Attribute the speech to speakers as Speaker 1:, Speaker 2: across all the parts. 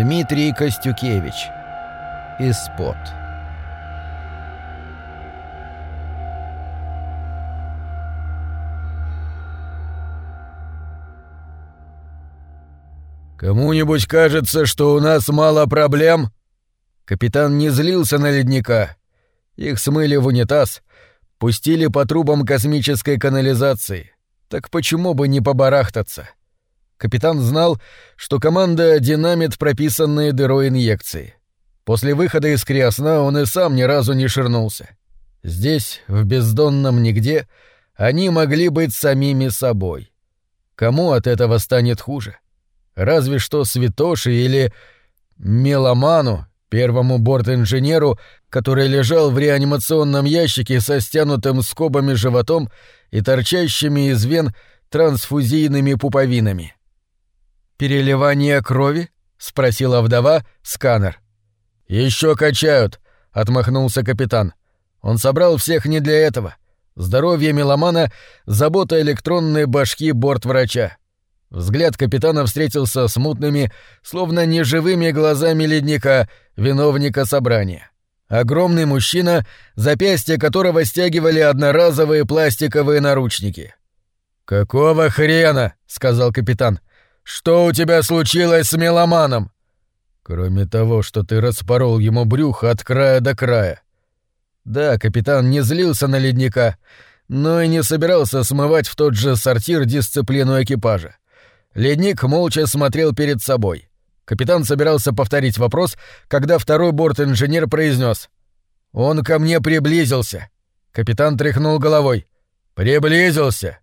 Speaker 1: Дмитрий Костюкевич. Испод.
Speaker 2: «Кому-нибудь кажется, что у нас мало проблем?» Капитан не злился на ледника. Их смыли в унитаз, пустили по трубам космической канализации. Так почему бы не побарахтаться? Капитан знал, что команда динамит прописанные дырой инъекции. После выхода из криосна он и сам ни разу не ширнулся. Здесь, в бездонном нигде, они могли быть самими собой. Кому от этого станет хуже? Разве что святоши или меломану, первому борт-инженеру, который лежал в реанимационном ящике со стянутым скобами животом и торчащими из вен трансфузийными пуповинами. «Переливание крови?» — спросила вдова сканер. Еще качают», — отмахнулся капитан. Он собрал всех не для этого. Здоровье меломана — забота электронной башки бортврача. Взгляд капитана встретился с мутными, словно неживыми глазами ледника, виновника собрания. Огромный мужчина, запястья которого стягивали одноразовые пластиковые наручники. «Какого хрена?» — сказал капитан. Что у тебя случилось с меломаном? Кроме того, что ты распорол ему брюхо от края до края. Да, капитан не злился на ледника, но и не собирался смывать в тот же сортир дисциплину экипажа. Ледник молча смотрел перед собой. Капитан собирался повторить вопрос, когда второй борт-инженер произнес: «Он ко мне приблизился». Капитан тряхнул головой. «Приблизился?»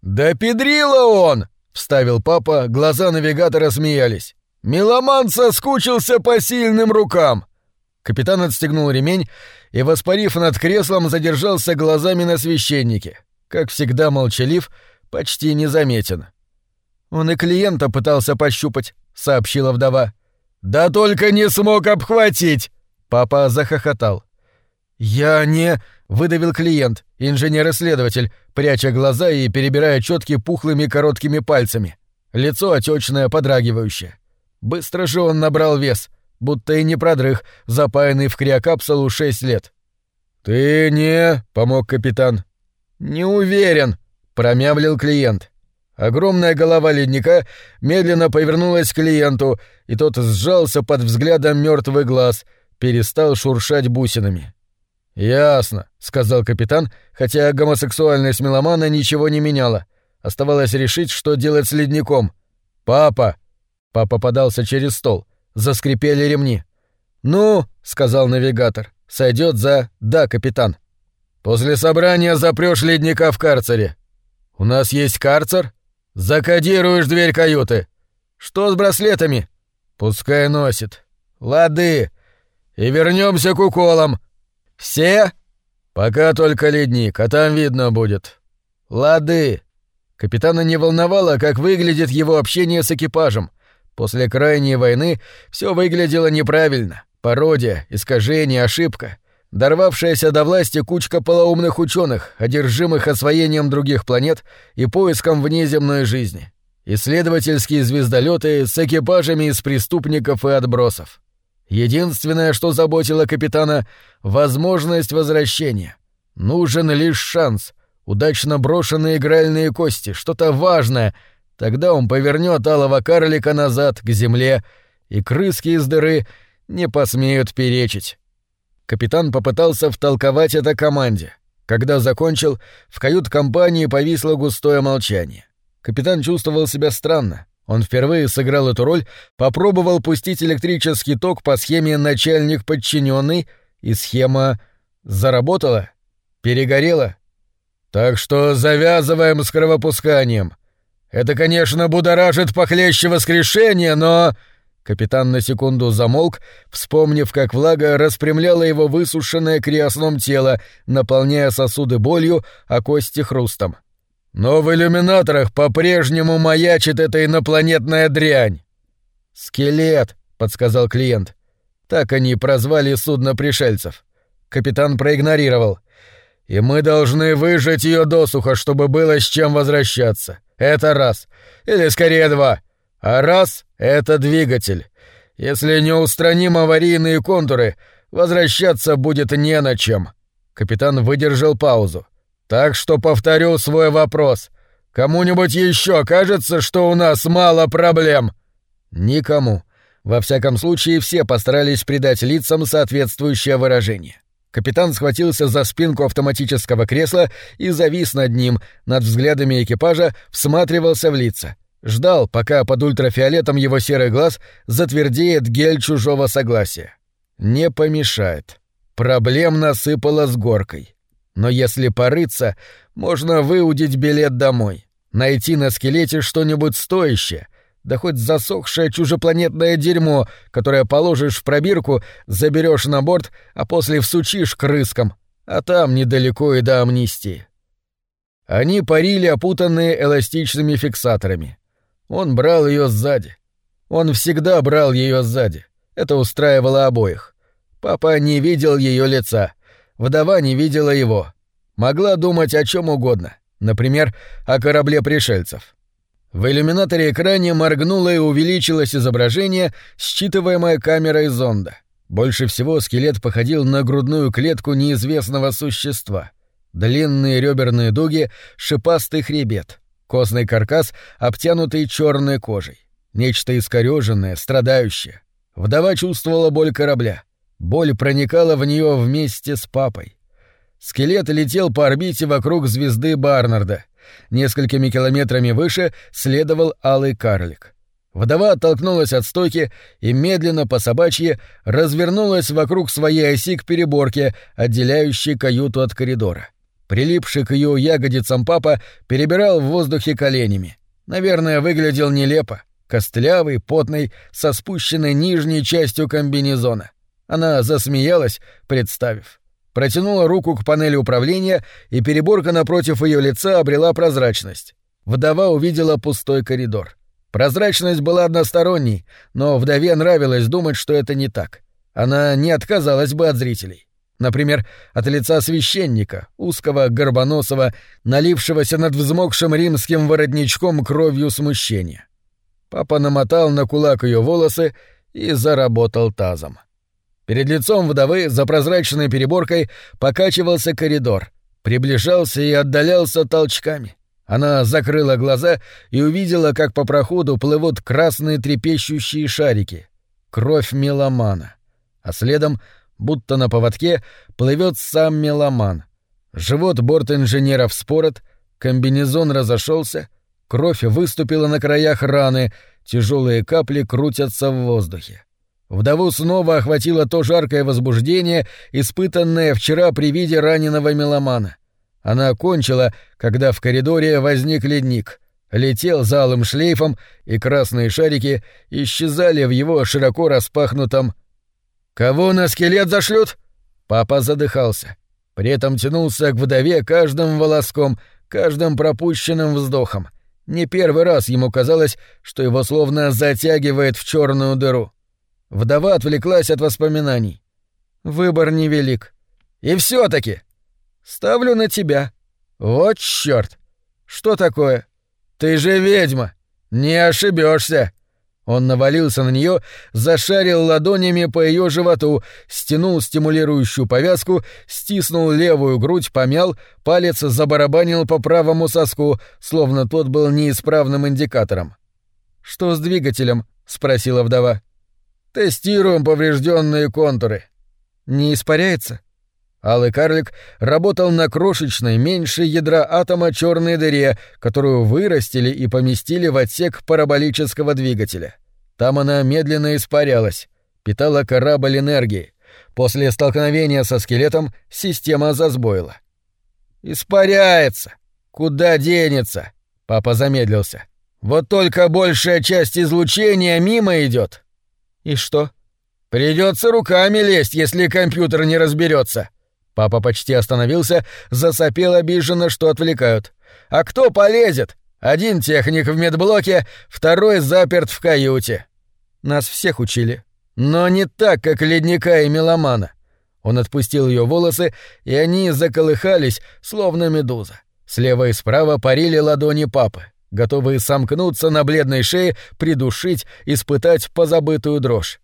Speaker 2: «Да педрила он!» Вставил папа, глаза навигатора смеялись. «Меломан соскучился по сильным рукам!» Капитан отстегнул ремень и, воспарив над креслом, задержался глазами на священнике. Как всегда молчалив, почти незаметен. «Он и клиента пытался пощупать», — сообщила вдова. «Да только не смог обхватить!» Папа захохотал. «Я не...» — выдавил клиент, инженер-исследователь, пряча глаза и перебирая четки пухлыми короткими пальцами. Лицо отечное, подрагивающее. Быстро же он набрал вес, будто и не продрых, запаянный в криокапсулу шесть лет. «Ты не...» — помог капитан. «Не уверен», — промямлил клиент. Огромная голова ледника медленно повернулась к клиенту, и тот сжался под взглядом мертвый глаз, перестал шуршать бусинами. «Ясно», — сказал капитан, хотя гомосексуальность меломана ничего не меняла. Оставалось решить, что делать с ледником. «Папа!» Папа подался через стол. Заскрипели ремни. «Ну», — сказал навигатор, — «сойдет за «да, капитан». «После собрания запрёшь ледника в карцере». «У нас есть карцер?» «Закодируешь дверь каюты». «Что с браслетами?» «Пускай носит». «Лады. И вернемся к уколам», «Все?» «Пока только ледник, а там видно будет». «Лады». Капитана не волновало, как выглядит его общение с экипажем. После крайней войны все выглядело неправильно. Пародия, искажение, ошибка. Дорвавшаяся до власти кучка полоумных ученых, одержимых освоением других планет и поиском внеземной жизни. Исследовательские звездолеты с экипажами из преступников и отбросов. Единственное, что заботило капитана — возможность возвращения. Нужен лишь шанс, удачно брошенные игральные кости, что-то важное. Тогда он повернет алого карлика назад, к земле, и крыски из дыры не посмеют перечить. Капитан попытался втолковать это команде. Когда закончил, в кают-компании повисло густое молчание. Капитан чувствовал себя странно. Он впервые сыграл эту роль, попробовал пустить электрический ток по схеме начальник подчиненный, и схема заработала, перегорела. Так что завязываем с кровопусканием. Это, конечно, будоражит похлеще воскрешения, но... Капитан на секунду замолк, вспомнив, как влага распрямляла его высушенное криосном тело, наполняя сосуды болью, а кости хрустом. Но в иллюминаторах по-прежнему маячит эта инопланетная дрянь. Скелет, подсказал клиент. Так они прозвали судно пришельцев. Капитан проигнорировал. И мы должны выжать ее досуха, чтобы было с чем возвращаться. Это раз. Или скорее два. А раз — это двигатель. Если не устраним аварийные контуры, возвращаться будет не на чем. Капитан выдержал паузу. Так что повторю свой вопрос. Кому-нибудь еще кажется, что у нас мало проблем? Никому. Во всяком случае, все постарались придать лицам соответствующее выражение. Капитан схватился за спинку автоматического кресла и завис над ним, над взглядами экипажа всматривался в лица. Ждал, пока под ультрафиолетом его серый глаз затвердеет гель чужого согласия. Не помешает. Проблем насыпало с горкой. Но если порыться, можно выудить билет домой, найти на скелете что-нибудь стоящее, да хоть засохшее чужепланетное дерьмо, которое положишь в пробирку, заберешь на борт, а после всучишь крыскам, а там недалеко и до амнистии. Они парили, опутанные эластичными фиксаторами. Он брал ее сзади. Он всегда брал ее сзади. Это устраивало обоих. Папа не видел ее лица. Вдова не видела его. Могла думать о чем угодно. Например, о корабле пришельцев. В иллюминаторе экране моргнуло и увеличилось изображение, считываемое камерой зонда. Больше всего скелет походил на грудную клетку неизвестного существа. Длинные реберные дуги, шипастый хребет, костный каркас, обтянутый черной кожей. Нечто искореженное, страдающее. Вдова чувствовала боль корабля. Боль проникала в нее вместе с папой. Скелет летел по орбите вокруг звезды Барнарда. Несколькими километрами выше следовал алый карлик. Вдова оттолкнулась от стойки и медленно по собачьи развернулась вокруг своей оси к переборке, отделяющей каюту от коридора. Прилипший к ее ягодицам папа перебирал в воздухе коленями. Наверное, выглядел нелепо. Костлявый, потный, со спущенной нижней частью комбинезона. Она засмеялась, представив протянула руку к панели управления, и переборка напротив ее лица обрела прозрачность. Вдова увидела пустой коридор. Прозрачность была односторонней, но вдове нравилось думать, что это не так. Она не отказалась бы от зрителей. Например, от лица священника, узкого, горбоносого, налившегося над взмокшим римским воротничком кровью смущения. Папа намотал на кулак ее волосы и заработал тазом. Перед лицом вдовы за прозрачной переборкой покачивался коридор, приближался и отдалялся толчками. Она закрыла глаза и увидела, как по проходу плывут красные трепещущие шарики. Кровь меломана. А следом, будто на поводке, плывет сам меломан. Живот борт-инженера вспорот, комбинезон разошелся, кровь выступила на краях раны, тяжелые капли крутятся в воздухе. Вдову снова охватило то жаркое возбуждение, испытанное вчера при виде раненого меломана. Она окончила, когда в коридоре возник ледник. Летел залым шлейфом, и красные шарики исчезали в его широко распахнутом... «Кого на скелет зашлют?» Папа задыхался. При этом тянулся к вдове каждым волоском, каждым пропущенным вздохом. Не первый раз ему казалось, что его словно затягивает в черную дыру. Вдова отвлеклась от воспоминаний. Выбор невелик. И все таки Ставлю на тебя. Вот чёрт. Что такое? Ты же ведьма. Не ошибешься. Он навалился на нее, зашарил ладонями по ее животу, стянул стимулирующую повязку, стиснул левую грудь, помял, палец забарабанил по правому соску, словно тот был неисправным индикатором. «Что с двигателем?» — спросила вдова. Тестируем поврежденные контуры. Не испаряется? Алый карлик работал на крошечной, меньше ядра атома черной дыре, которую вырастили и поместили в отсек параболического двигателя. Там она медленно испарялась, питала корабль энергией. После столкновения со скелетом система засбоила. «Испаряется! Куда денется?» Папа замедлился. «Вот только большая часть излучения мимо идет. «И что?» «Придется руками лезть, если компьютер не разберется. Папа почти остановился, засопел обиженно, что отвлекают. «А кто полезет? Один техник в медблоке, второй заперт в каюте». Нас всех учили. Но не так, как ледника и меломана. Он отпустил ее волосы, и они заколыхались, словно медуза. Слева и справа парили ладони папы готовые сомкнуться на бледной шее, придушить, испытать позабытую дрожь.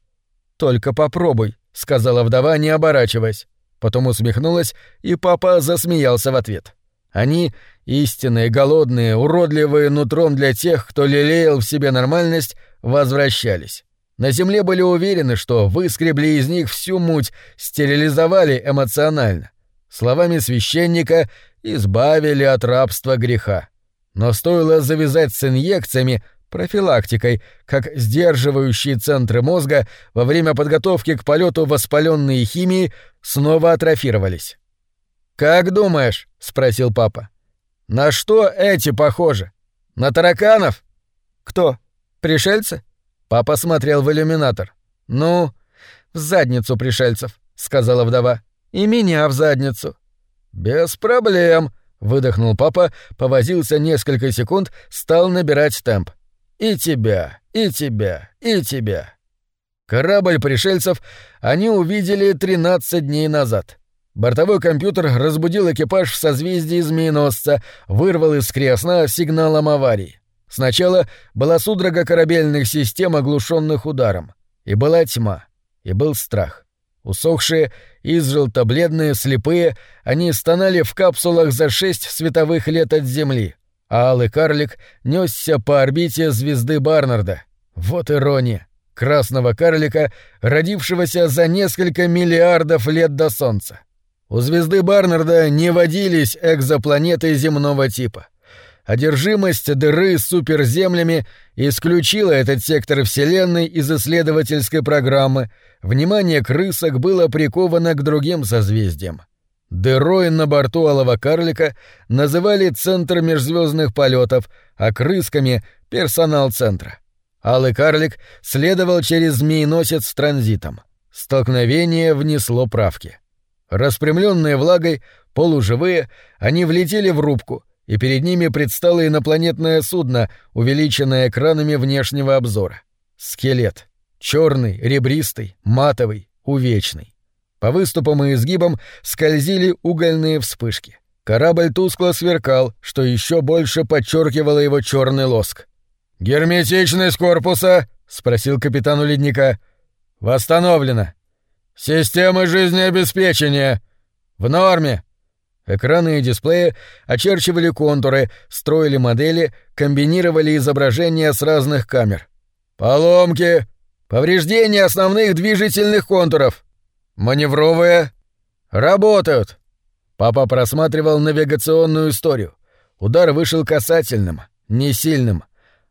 Speaker 2: «Только попробуй», — сказала вдова, не оборачиваясь. Потом усмехнулась, и папа засмеялся в ответ. Они, истинные, голодные, уродливые нутром для тех, кто лелеял в себе нормальность, возвращались. На земле были уверены, что выскребли из них всю муть, стерилизовали эмоционально. Словами священника избавили от рабства греха. Но стоило завязать с инъекциями, профилактикой, как сдерживающие центры мозга во время подготовки к полету воспаленные химии снова атрофировались. «Как думаешь?» — спросил папа. «На что эти похожи? На тараканов?» «Кто? Пришельцы?» Папа смотрел в иллюминатор. «Ну, в задницу пришельцев», — сказала вдова. «И меня в задницу». «Без проблем», — выдохнул папа, повозился несколько секунд, стал набирать темп. «И тебя, и тебя, и тебя». Корабль пришельцев они увидели 13 дней назад. Бортовой компьютер разбудил экипаж в созвездии Змееносца, вырвал из кресна сигналом аварии. Сначала была судорога корабельных систем, оглушенных ударом. И была тьма. И был страх. Усохшие, изжелто-бледные, слепые, они стонали в капсулах за шесть световых лет от Земли, а алый карлик несся по орбите звезды Барнарда. Вот ирония. Красного карлика, родившегося за несколько миллиардов лет до Солнца. У звезды Барнарда не водились экзопланеты земного типа — одержимость дыры суперземлями исключила этот сектор Вселенной из исследовательской программы, внимание крысок было приковано к другим созвездиям. Дырой на борту Алого Карлика называли Центр межзвездных полетов, а крысками — персонал центра. Алый Карлик следовал через змееносец с транзитом. Столкновение внесло правки. Распрямленные влагой, полуживые, они влетели в рубку — и перед ними предстало инопланетное судно, увеличенное экранами внешнего обзора. Скелет. черный, ребристый, матовый, увечный. По выступам и изгибам скользили угольные вспышки. Корабль тускло сверкал, что еще больше подчеркивало его черный лоск. «Герметичность корпуса?» — спросил капитан у ледника. «Восстановлено. Системы жизнеобеспечения. В норме. Экраны и дисплеи очерчивали контуры, строили модели, комбинировали изображения с разных камер. Поломки, повреждения основных движительных контуров. Маневровые работают. Папа просматривал навигационную историю. Удар вышел касательным, не сильным.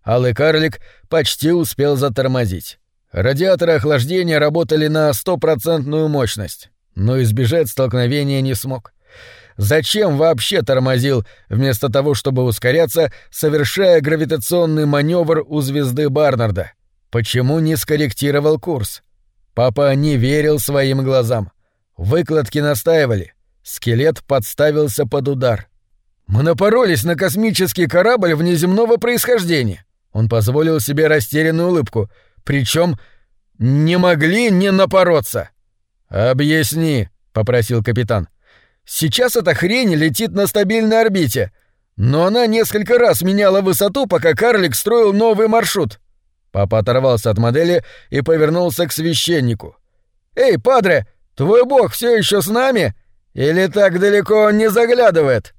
Speaker 2: Алый карлик почти успел затормозить. Радиаторы охлаждения работали на стопроцентную мощность, но избежать столкновения не смог. Зачем вообще тормозил, вместо того, чтобы ускоряться, совершая гравитационный маневр у звезды Барнарда? Почему не скорректировал курс? Папа не верил своим глазам. Выкладки настаивали. Скелет подставился под удар. «Мы напоролись на космический корабль внеземного происхождения». Он позволил себе растерянную улыбку. Причем не могли не напороться. «Объясни», — попросил капитан. — Сейчас эта хрень летит на стабильной орбите, но она несколько раз меняла высоту, пока карлик строил новый маршрут. Папа оторвался от модели и повернулся к священнику. «Эй, падре, твой бог все еще с нами? Или так далеко он не заглядывает?»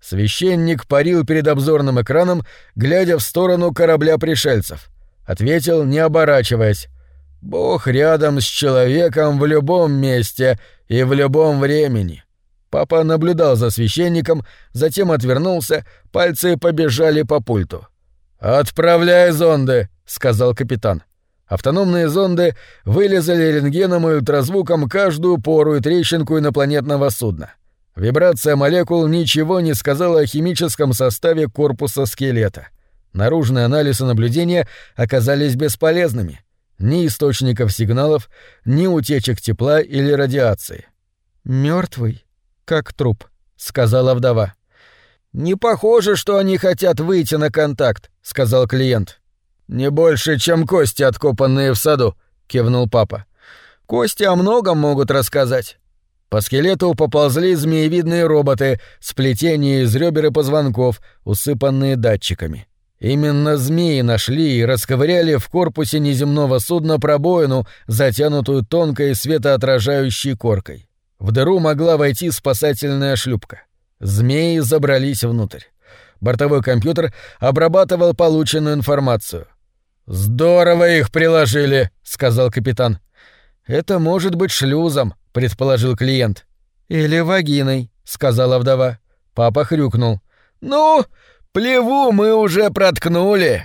Speaker 2: Священник парил перед обзорным экраном, глядя в сторону корабля пришельцев. Ответил, не оборачиваясь. «Бог рядом с человеком в любом месте и в любом времени». Папа наблюдал за священником, затем отвернулся, пальцы побежали по пульту. «Отправляй зонды», — сказал капитан. Автономные зонды вылезали рентгеном и ультразвуком каждую пору и трещинку инопланетного судна. Вибрация молекул ничего не сказала о химическом составе корпуса скелета. Наружные анализы наблюдения оказались бесполезными. Ни источников сигналов, ни утечек тепла или радиации. Мертвый, как труп», — сказала вдова. «Не похоже, что они хотят выйти на контакт», — сказал клиент. «Не больше, чем кости, откопанные в саду», — кивнул папа. «Кости о многом могут рассказать». По скелету поползли змеевидные роботы, сплетения из ребер и позвонков, усыпанные датчиками. Именно змеи нашли и расковыряли в корпусе неземного судна пробоину, затянутую тонкой светоотражающей коркой. В дыру могла войти спасательная шлюпка. Змеи забрались внутрь. Бортовой компьютер обрабатывал полученную информацию. «Здорово их приложили», — сказал капитан. «Это может быть шлюзом», — предположил клиент. «Или вагиной», — сказала вдова. Папа хрюкнул. «Ну, плеву мы уже проткнули».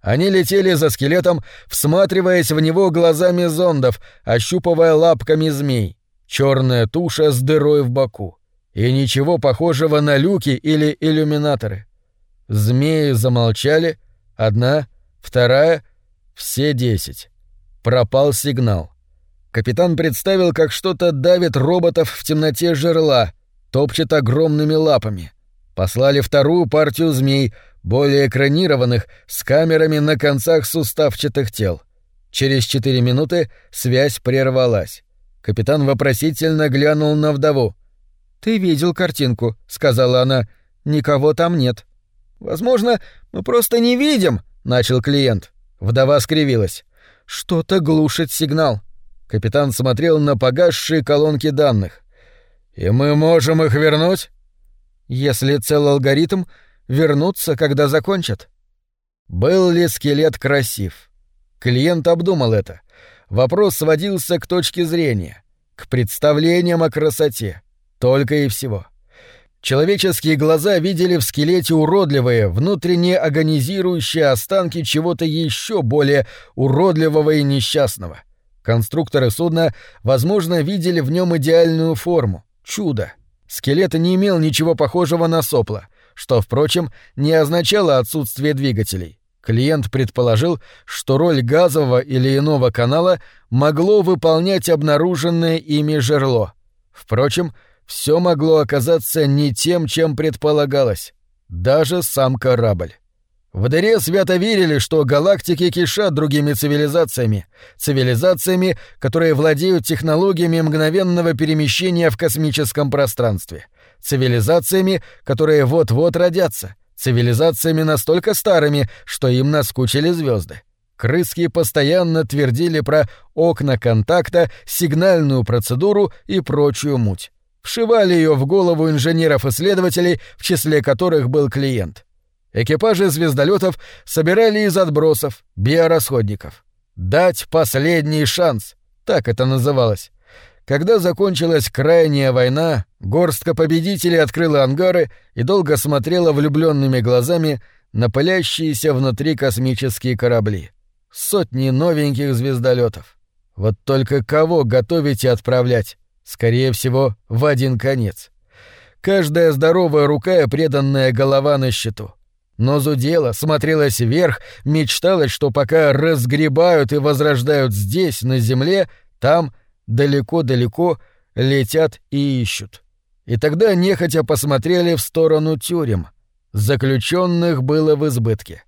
Speaker 2: Они летели за скелетом, всматриваясь в него глазами зондов, ощупывая лапками змей. Черная туша с дырой в боку. И ничего похожего на люки или иллюминаторы. Змеи замолчали. Одна, вторая, все десять. Пропал сигнал. Капитан представил, как что-то давит роботов в темноте жерла, топчет огромными лапами. Послали вторую партию змей, более экранированных, с камерами на концах суставчатых тел. Через четыре минуты связь прервалась. Капитан вопросительно глянул на вдову. «Ты видел картинку», — сказала она. «Никого там нет». «Возможно, мы просто не видим», — начал клиент. Вдова скривилась. «Что-то глушит сигнал. Капитан смотрел на погасшие колонки данных. «И мы можем их вернуть?» «Если цел алгоритм, вернуться, когда закончат». Был ли скелет красив? Клиент обдумал это. Вопрос сводился к точке зрения, к представлениям о красоте. Только и всего. Человеческие глаза видели в скелете уродливые, внутренне агонизирующие останки чего-то еще более уродливого и несчастного — Конструкторы судна, возможно, видели в нем идеальную форму, чудо. Скелет не имел ничего похожего на сопло, что, впрочем, не означало отсутствие двигателей. Клиент предположил, что роль газового или иного канала могло выполнять обнаруженное ими жерло. Впрочем, все могло оказаться не тем, чем предполагалось. Даже сам корабль. В дыре свято верили, что галактики кишат другими цивилизациями, цивилизациями, которые владеют технологиями мгновенного перемещения в космическом пространстве, цивилизациями, которые вот-вот родятся, цивилизациями настолько старыми, что им наскучили звезды. Крыски постоянно твердили про окна контакта, сигнальную процедуру и прочую муть. Вшивали ее в голову инженеров-исследователей, в числе которых был клиент. Экипажи звездолетов собирали из отбросов, биорасходников. «Дать последний шанс» — так это называлось. Когда закончилась крайняя война, горстка победителей открыла ангары и долго смотрела влюбленными глазами на пылящиеся внутри космические корабли. Сотни новеньких звездолетов. Вот только кого готовить и отправлять? Скорее всего, в один конец. Каждая здоровая рука и преданная голова на счету. Но зудела, смотрелась вверх, мечталось, что пока разгребают и возрождают здесь, на земле, там, далеко-далеко, летят и ищут. И тогда нехотя посмотрели в сторону тюрем. Заключенных было в избытке.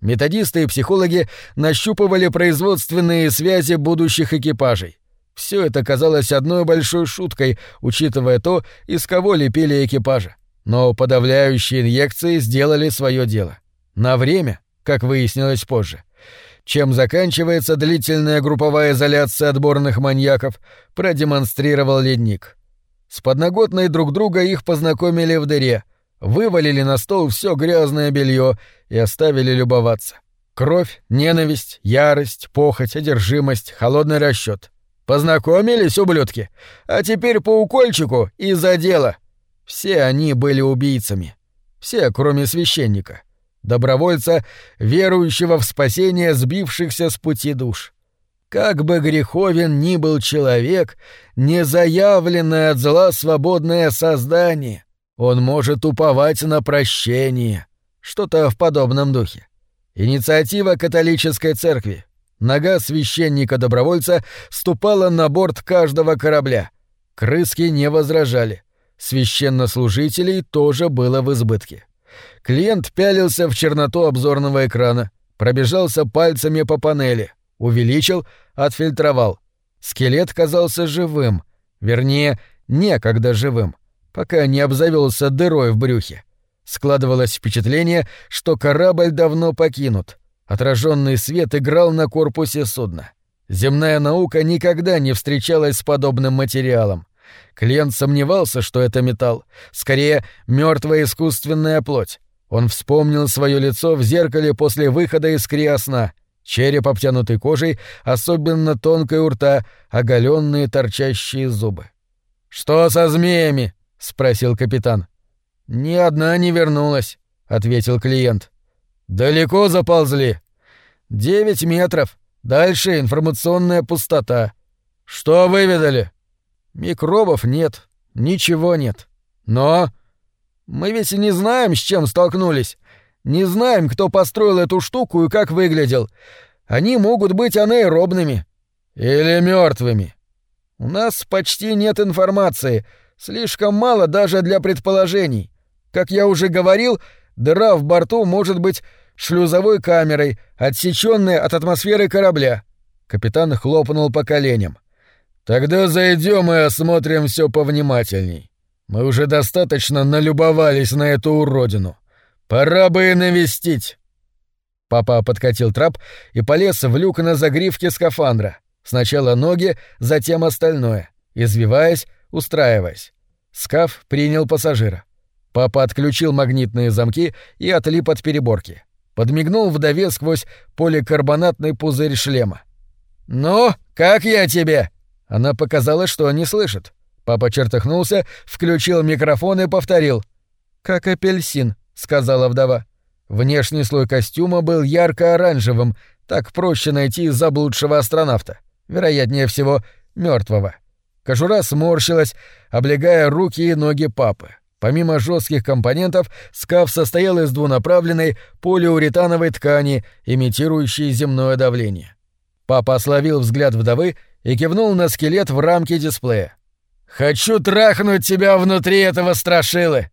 Speaker 2: Методисты и психологи нащупывали производственные связи будущих экипажей. Все это казалось одной большой шуткой, учитывая то, из кого лепили экипажи. Но подавляющие инъекции сделали свое дело. На время, как выяснилось позже. Чем заканчивается длительная групповая изоляция отборных маньяков, продемонстрировал ледник. С подноготной друг друга их познакомили в дыре, вывалили на стол все грязное белье и оставили любоваться. Кровь, ненависть, ярость, похоть, одержимость, холодный расчет. Познакомились, ублюдки? А теперь по укольчику и за дело. Все они были убийцами. Все, кроме священника. Добровольца, верующего в спасение сбившихся с пути душ. Как бы греховен ни был человек, незаявленное от зла свободное создание, он может уповать на прощение. Что-то в подобном духе. Инициатива католической церкви. Нога священника-добровольца ступала на борт каждого корабля. Крыски не возражали. Священнослужителей тоже было в избытке. Клиент пялился в черноту обзорного экрана, пробежался пальцами по панели, увеличил, отфильтровал. Скелет казался живым, вернее, некогда живым, пока не обзавелся дырой в брюхе. Складывалось впечатление, что корабль давно покинут. Отраженный свет играл на корпусе судна. Земная наука никогда не встречалась с подобным материалом. Клиент сомневался, что это металл, скорее мертвая искусственная плоть. Он вспомнил свое лицо в зеркале после выхода из криосна. Череп, обтянутый кожей, особенно тонкой у рта, оголенные торчащие зубы. «Что со змеями?» — спросил капитан. «Ни одна не вернулась», — ответил клиент. «Далеко заползли?» «Девять метров. Дальше информационная пустота». «Что выведали?» «Микробов нет. Ничего нет. Но...» «Мы ведь и не знаем, с чем столкнулись. Не знаем, кто построил эту штуку и как выглядел. Они могут быть анаэробными». «Или мертвыми. «У нас почти нет информации. Слишком мало даже для предположений. Как я уже говорил, дыра в борту может быть шлюзовой камерой, отсечённой от атмосферы корабля. Капитан хлопнул по коленям. Тогда зайдем и осмотрим все повнимательней. Мы уже достаточно налюбовались на эту уродину. Пора бы и навестить. Папа подкатил трап и полез в люк на загривке скафандра. Сначала ноги, затем остальное, извиваясь, устраиваясь. Скаф принял пассажира. Папа отключил магнитные замки и отлип от переборки. Подмигнул вдове сквозь поликарбонатный пузырь шлема. «Ну, как я тебе?» Она показала, что не слышит. Папа чертыхнулся, включил микрофон и повторил. «Как апельсин», — сказала вдова. Внешний слой костюма был ярко-оранжевым, так проще найти заблудшего астронавта. Вероятнее всего, мертвого. Кожура сморщилась, облегая руки и ноги папы. Помимо жестких компонентов, скаф состоял из двунаправленной полиуретановой ткани, имитирующей земное давление. Папа ословил взгляд вдовы и кивнул на скелет в рамке дисплея. «Хочу трахнуть тебя внутри этого страшилы!»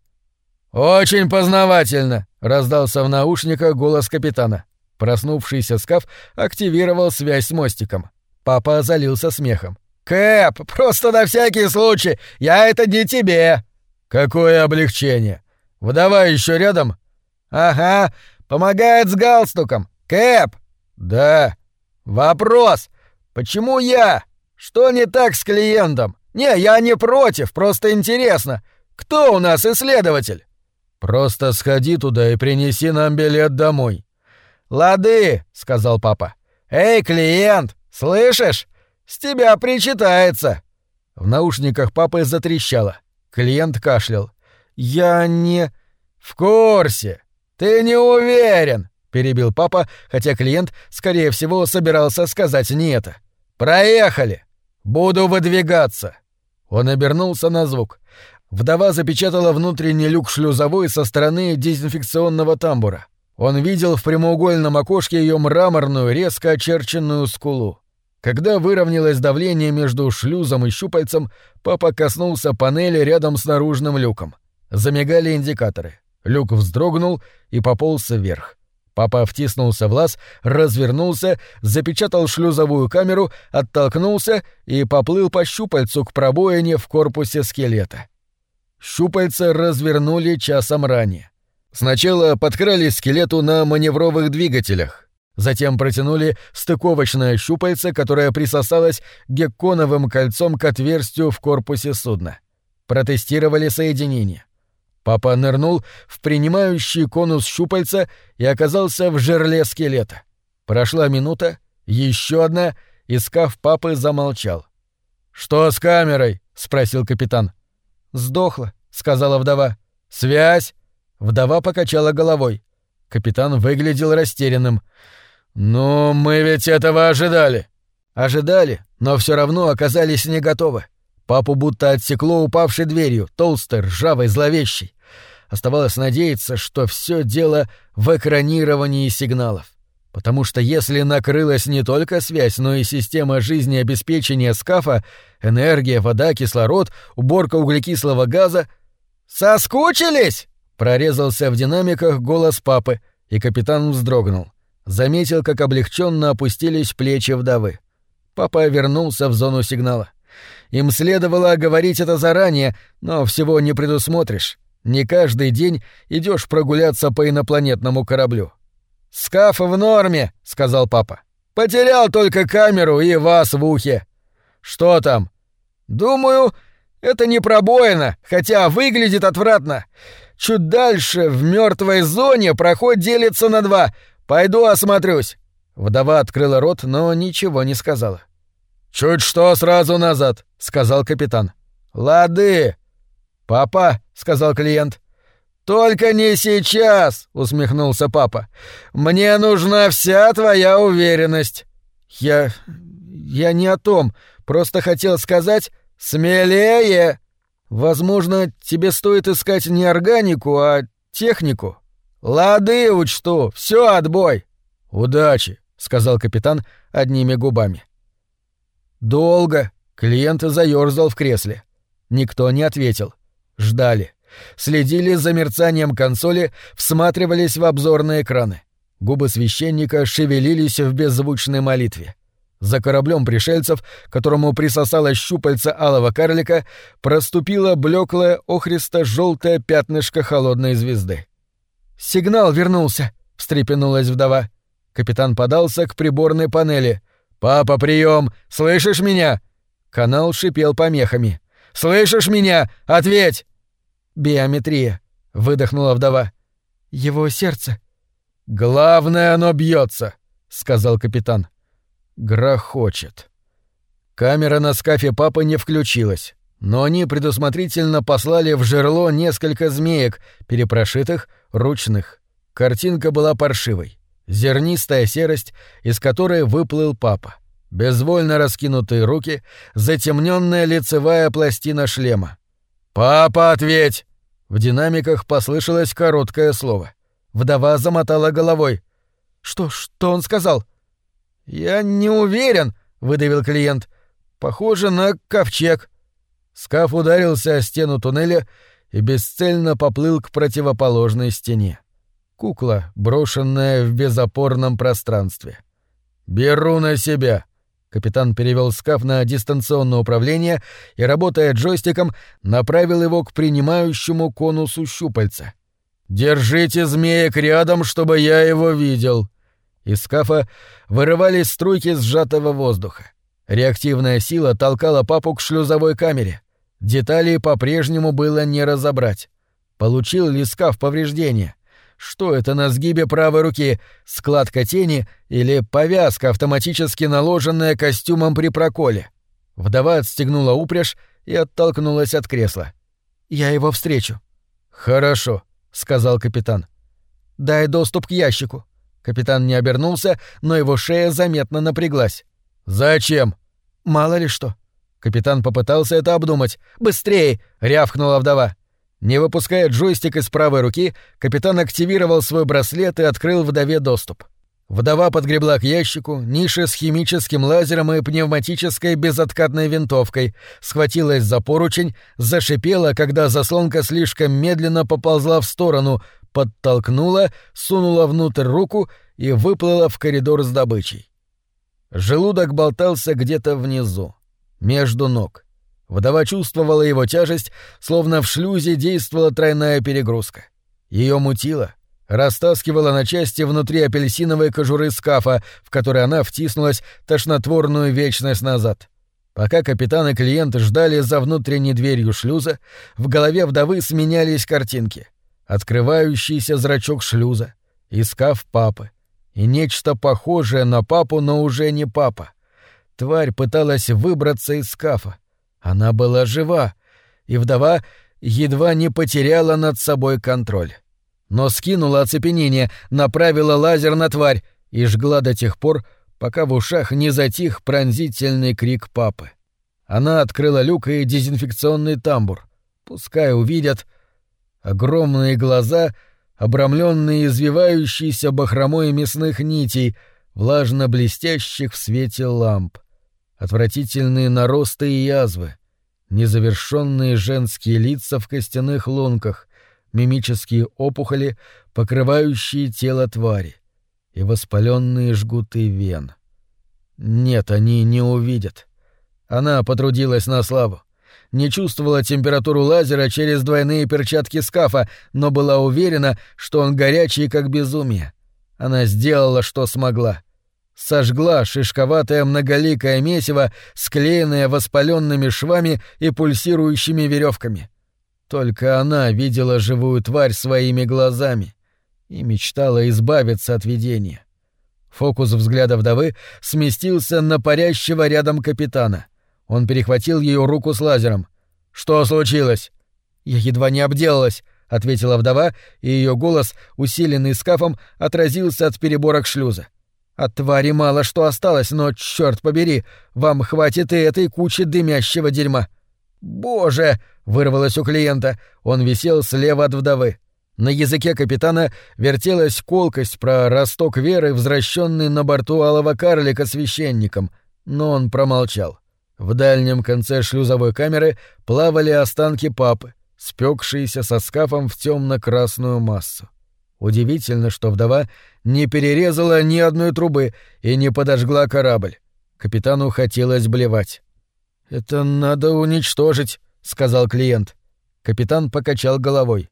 Speaker 2: «Очень познавательно!» — раздался в наушниках голос капитана. Проснувшийся скаф активировал связь с мостиком. Папа залился смехом. «Кэп, просто на всякий случай! Я это не тебе!» «Какое облегчение! Вдова еще рядом?» «Ага, помогает с галстуком. Кэп!» «Да». «Вопрос. Почему я? Что не так с клиентом? Не, я не против, просто интересно. Кто у нас исследователь?» «Просто сходи туда и принеси нам билет домой».
Speaker 1: «Лады», — сказал папа. «Эй, клиент, слышишь? С тебя причитается».
Speaker 2: В наушниках папы затрещало. Клиент кашлял. «Я не...»
Speaker 1: «В курсе. Ты не уверен», — перебил папа, хотя клиент, скорее всего, собирался сказать не это. «Проехали. Буду выдвигаться».
Speaker 2: Он обернулся на звук. Вдова запечатала внутренний люк шлюзовой со стороны дезинфекционного тамбура. Он видел в прямоугольном окошке ее мраморную, резко очерченную скулу. Когда выровнялось давление между шлюзом и щупальцем, папа коснулся панели рядом с наружным люком. Замигали индикаторы. Люк вздрогнул и пополз вверх. Папа втиснулся в лаз, развернулся, запечатал шлюзовую камеру, оттолкнулся и поплыл по щупальцу к пробоине в корпусе скелета. Щупальца развернули часом ранее. Сначала подкрались скелету на маневровых двигателях, Затем протянули стыковочное щупальце, которое присосалось гекконовым кольцом к отверстию в корпусе судна. Протестировали соединение. Папа нырнул в принимающий конус щупальца и оказался в жерле скелета. Прошла минута, еще одна, и скаф папы замолчал. «Что с камерой?» — спросил капитан. «Сдохла», — сказала вдова. «Связь?» Вдова покачала головой. Капитан выглядел растерянным. «Ну, мы ведь этого ожидали». «Ожидали, но все равно оказались не готовы. Папу будто отсекло упавшей дверью, толстой, ржавой, зловещей. Оставалось надеяться, что все дело в экранировании сигналов. Потому что если накрылась не только связь, но и система жизнеобеспечения скафа, энергия, вода, кислород, уборка углекислого газа... «Соскучились?» — прорезался в динамиках голос папы, и капитан вздрогнул заметил, как облегченно опустились плечи вдовы. Папа вернулся в зону сигнала. Им следовало говорить это заранее, но всего не предусмотришь.
Speaker 1: Не каждый день идешь прогуляться по инопланетному кораблю. «Скаф в норме», — сказал папа. «Потерял только камеру и вас в ухе». «Что там?» «Думаю, это не пробоина, хотя выглядит отвратно. Чуть дальше, в мертвой зоне, проход делится на два. Пойду осмотрюсь». Вдова открыла рот, но ничего не сказала. «Чуть что сразу назад», — сказал капитан. «Лады». «Папа», — сказал клиент. «Только не сейчас», — усмехнулся папа. «Мне нужна вся твоя уверенность». «Я... я не о том. Просто хотел сказать...» «Смелее!» «Возможно, тебе стоит искать не органику, а технику». «Лады учту. Все, отбой». «Удачи», — сказал капитан одними губами. Долго клиент заёрзал в кресле. Никто не ответил. Ждали. Следили за мерцанием консоли, всматривались в обзорные экраны. Губы священника шевелились в беззвучной молитве. За кораблем пришельцев, которому присосалось щупальце алого карлика, проступило блеклое охристо-желтое пятнышко холодной звезды. «Сигнал вернулся!» — встрепенулась вдова. Капитан подался к приборной панели. «Папа, прием! Слышишь меня?» Канал шипел помехами. «Слышишь меня? Ответь!» «Биометрия», — выдохнула вдова. «Его сердце». «Главное, оно бьется», — сказал капитан. Грохочет. Камера на скафе папы не включилась, но они предусмотрительно послали в жерло несколько змеек, перепрошитых, ручных. Картинка была паршивой. Зернистая серость, из которой выплыл папа. Безвольно раскинутые руки, затемненная лицевая пластина шлема. «Папа, ответь!» В динамиках послышалось короткое слово. Вдова замотала головой. «Что, что он сказал?» «Я не уверен», — выдавил клиент. «Похоже на ковчег». Скаф ударился о стену туннеля и бесцельно поплыл к противоположной стене. Кукла, брошенная в безопорном пространстве. «Беру на себя», Капитан перевел скаф на дистанционное управление и, работая джойстиком, направил его к принимающему конусу щупальца. «Держите змеек рядом, чтобы я его видел!» Из скафа вырывались струйки сжатого воздуха. Реактивная сила толкала папу к шлюзовой камере. Деталей по-прежнему было не разобрать. Получил ли скаф повреждения? Что это на сгибе правой руки? Складка тени или повязка, автоматически наложенная костюмом при проколе? Вдова отстегнула упряжь и оттолкнулась от кресла. «Я его встречу». «Хорошо», — сказал капитан. «Дай доступ к ящику». Капитан не обернулся, но его шея заметно напряглась. «Зачем?» «Мало ли что». Капитан попытался это обдумать. «Быстрее!» — рявкнула вдова. Не выпуская джойстик из правой руки, капитан активировал свой браслет и открыл вдове доступ. Вдова подгребла к ящику, нише с химическим лазером и пневматической безоткатной винтовкой, схватилась за поручень, зашипела, когда заслонка слишком медленно поползла в сторону, подтолкнула, сунула внутрь руку и выплыла в коридор с добычей. Желудок болтался где-то внизу, между ног. Вдова чувствовала его тяжесть, словно в шлюзе действовала тройная перегрузка. Ее мутило, растаскивала на части внутри апельсиновой кожуры скафа, в который она втиснулась тошнотворную вечность назад. Пока капитан и клиент ждали за внутренней дверью шлюза, в голове вдовы сменялись картинки открывающийся зрачок шлюза, искав папы, и нечто похожее на папу, но уже не папа. Тварь пыталась выбраться из скафа. Она была жива, и вдова едва не потеряла над собой контроль. Но скинула оцепенение, направила лазер на тварь и жгла до тех пор, пока в ушах не затих пронзительный крик папы. Она открыла люк и дезинфекционный тамбур. Пускай увидят, Огромные глаза, обрамленные извивающейся бахромой мясных нитей, влажно блестящих в свете ламп. Отвратительные наросты и язвы. Незавершенные женские лица в костяных лунках, мимические опухоли, покрывающие тело твари, и воспаленные жгуты вен. Нет, они не увидят. Она потрудилась на славу. не чувствовала температуру лазера через двойные перчатки скафа, но была уверена, что он горячий как безумие. Она сделала, что смогла. Сожгла шишковатое многоликое месиво, склеенное воспаленными швами и пульсирующими веревками. Только она видела живую тварь своими глазами и мечтала избавиться от видения. Фокус взгляда вдовы сместился на парящего рядом капитана. Он перехватил ее руку с лазером. «Что случилось?» «Я едва не обделалась», — ответила вдова, и ее голос, усиленный скафом, отразился от переборок шлюза. От твари мало что осталось, но, черт побери, вам хватит и этой кучи дымящего дерьма. Боже! вырвалось у клиента. Он висел слева от вдовы. На языке капитана вертелась колкость про росток веры, возвращенный на борту алого карлика священником, но он промолчал. В дальнем конце шлюзовой камеры плавали останки папы, спекшиеся со скафом в темно-красную массу. Удивительно, что вдова не перерезала ни одной трубы и не подожгла корабль. Капитану хотелось блевать. «Это надо уничтожить», — сказал клиент. Капитан покачал головой.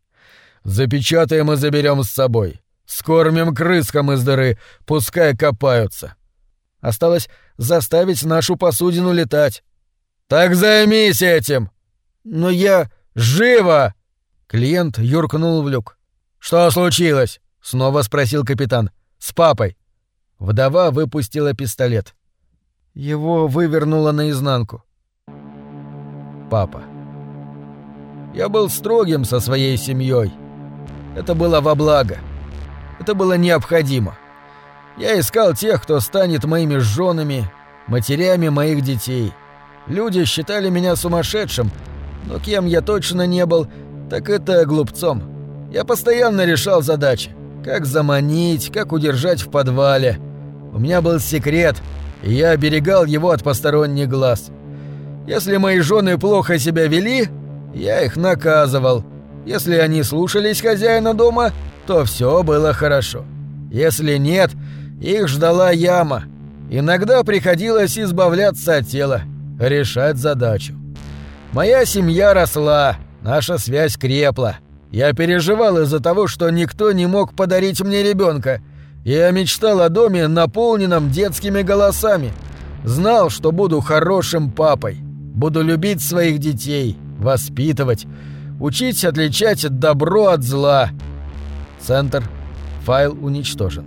Speaker 1: «Запечатаем и заберем с собой. Скормим крыскам из дыры, пускай копаются. Осталось заставить нашу посудину летать». «Так займись этим!» «Но я... Живо!» Клиент юркнул в люк. «Что случилось?» — снова спросил капитан. «С папой». Вдова выпустила пистолет. Его вывернуло наизнанку. Папа. Я был строгим со своей семьей. Это было во благо. Это было необходимо. Я искал тех, кто станет моими женами, матерями моих детей. Люди считали меня сумасшедшим, но кем я точно не был, так это глупцом. Я постоянно решал задачи. Как заманить, как удержать в подвале. У меня был секрет, и я оберегал его от посторонних глаз. Если мои жены плохо себя вели, я их наказывал. Если они слушались хозяина дома, то все было хорошо. Если нет, их ждала яма. Иногда приходилось избавляться от тела, решать задачу. Моя семья росла, наша связь крепла. Я переживал из-за того, что никто не мог подарить мне ребенка. Я мечтал о доме, наполненном детскими голосами. Знал, что буду хорошим папой. Буду любить своих детей, воспитывать, учить отличать добро от зла. Центр. Файл уничтожен.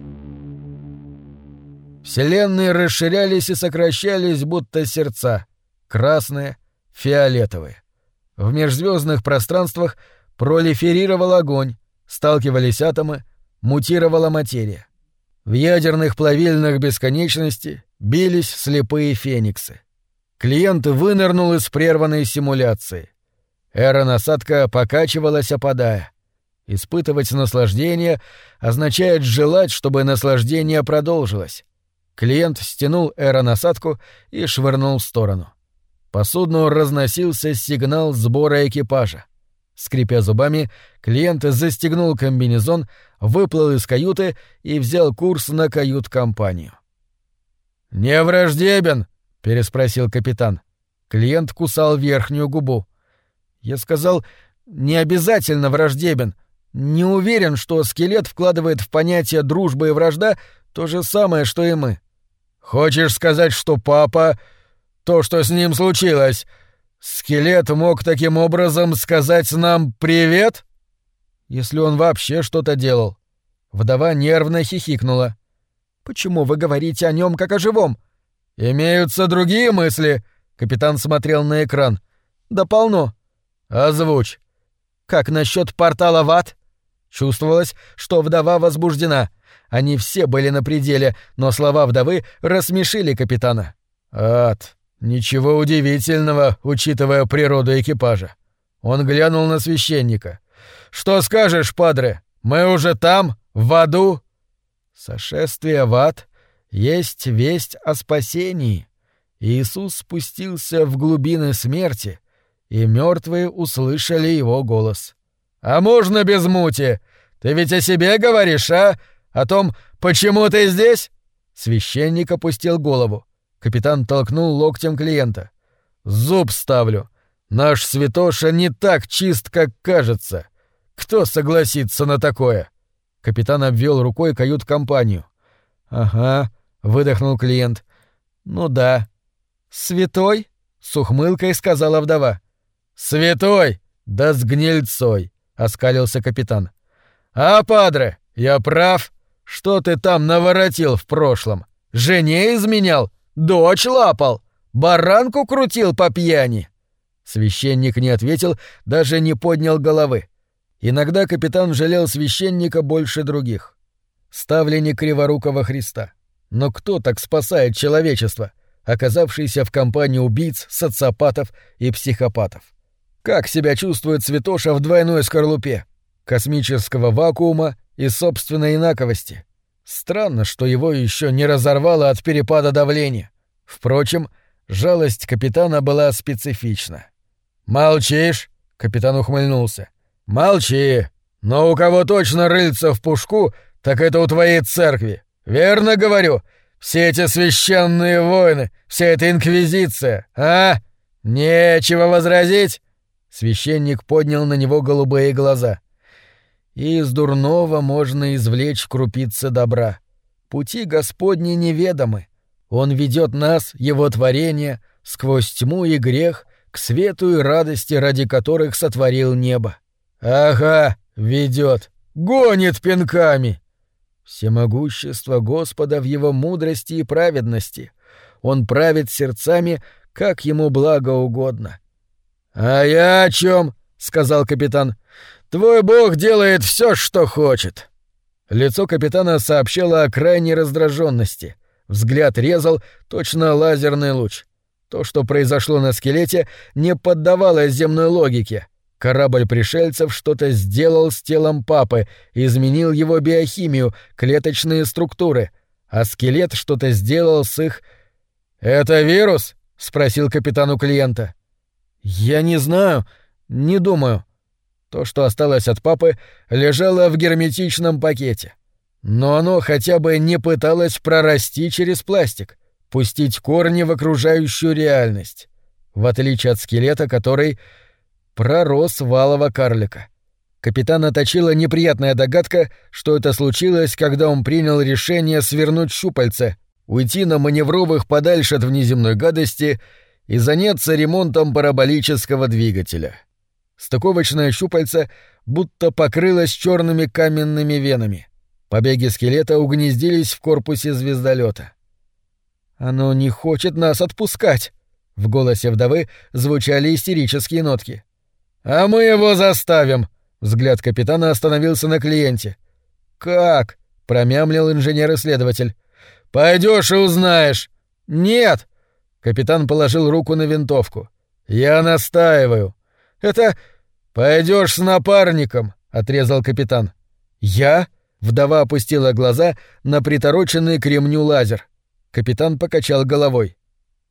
Speaker 1: Вселенные расширялись и сокращались, будто сердца. Красные, фиолетовые. В межзвездных пространствах – Пролиферировал огонь, сталкивались атомы, мутировала материя. В ядерных плавильных бесконечности бились слепые фениксы. Клиент вынырнул из прерванной симуляции. Эра насадка покачивалась, опадая. Испытывать наслаждение означает желать, чтобы наслаждение продолжилось. Клиент стянул эронасадку и швырнул в сторону. По судну разносился сигнал сбора экипажа. Скрипя зубами, клиент застегнул комбинезон, выплыл из каюты и взял курс на кают-компанию. «Не враждебен?» — переспросил капитан. Клиент кусал верхнюю губу. Я сказал, не обязательно враждебен. Не уверен, что скелет вкладывает в понятие дружба и вражда то же самое, что и мы. Хочешь сказать, что папа... То, что с ним случилось, Скелет мог таким образом сказать нам «привет»? Если он вообще что-то делал. Вдова нервно хихикнула. «Почему вы говорите о нем как о живом?» «Имеются другие мысли?» Капитан смотрел на экран. «Да полно». «Озвучь». «Как насчет портала в ад?» Чувствовалось, что вдова возбуждена. Они все были на пределе, но слова вдовы рассмешили капитана. «Ад. Ничего удивительного, учитывая природу экипажа. Он глянул на священника. «Что скажешь, падре? Мы уже там, в аду?» Сошествие в ад есть весть о спасении. Иисус спустился в глубины смерти, и мертвые услышали его голос. «А можно без мути? Ты ведь о себе говоришь, а? О том, почему ты здесь?» Священник опустил голову. Капитан толкнул локтем клиента. «Зуб ставлю. Наш святоша не так чист, как кажется. Кто согласится на такое? Капитан обвел рукой кают-компанию. Ага, выдохнул клиент. Ну да. Святой? С ухмылкой сказала вдова. Святой! Да с гнильцой! оскалился капитан. А, падре, я прав? Что ты там наворотил в прошлом? Жене изменял? Дочь лапал? Баранку крутил по пьяни?» Священник не ответил, даже не поднял головы. Иногда капитан жалел священника больше других. Ставленник криворукого Христа. Но кто так спасает человечество, оказавшийся в компании убийц, социопатов и психопатов? Как себя чувствует Святоша в двойной скорлупе? Космического вакуума и собственной инаковости. Странно, что его еще не разорвало от перепада давления. Впрочем, жалость капитана была специфична. «Молчишь?» — капитан ухмыльнулся. «Молчи. Но у кого точно рыльца в пушку, так это у твоей церкви. Верно говорю? Все эти священные войны, вся эта инквизиция, а? Нечего возразить?» Священник поднял на него голубые глаза. «И из дурного можно извлечь крупицы добра. Пути Господни неведомы. Он ведет нас, его творение, сквозь тьму и грех, к свету и радости, ради которых сотворил небо. Ага, ведет, гонит пинками. Всемогущество Господа в его мудрости и праведности. Он правит сердцами, как ему благо угодно. А я о чем? сказал капитан. Твой бог делает все, что хочет. Лицо капитана сообщало о крайней раздраженности. Взгляд резал, точно лазерный луч. То, что произошло на скелете, не поддавалось земной логике. Корабль пришельцев что-то сделал с телом папы, изменил его биохимию, клеточные структуры, а скелет что-то сделал с их... «Это вирус?» — спросил капитан у клиента. «Я не знаю, не думаю». То, что осталось от папы, лежало в герметичном пакете. Но оно хотя бы не пыталось прорасти через пластик пустить корни в окружающую реальность, в отличие от скелета, который пророс валого карлика. Капитана точила неприятная догадка, что это случилось, когда он принял решение свернуть щупальце, уйти на маневровых подальше от внеземной гадости и заняться ремонтом параболического двигателя. Стыковочное щупальце будто покрылось черными каменными венами. Побеги скелета угнездились в корпусе звездолета. «Оно не хочет нас отпускать!» В голосе вдовы звучали истерические нотки. «А мы его заставим!» Взгляд капитана остановился на клиенте. «Как?» — промямлил инженер-исследователь. Пойдешь и узнаешь!» «Нет!» Капитан положил руку на винтовку. «Я настаиваю!» «Это...» Пойдешь с напарником!» — отрезал капитан. «Я?» — вдова опустила глаза на притороченный к ремню лазер. Капитан покачал головой.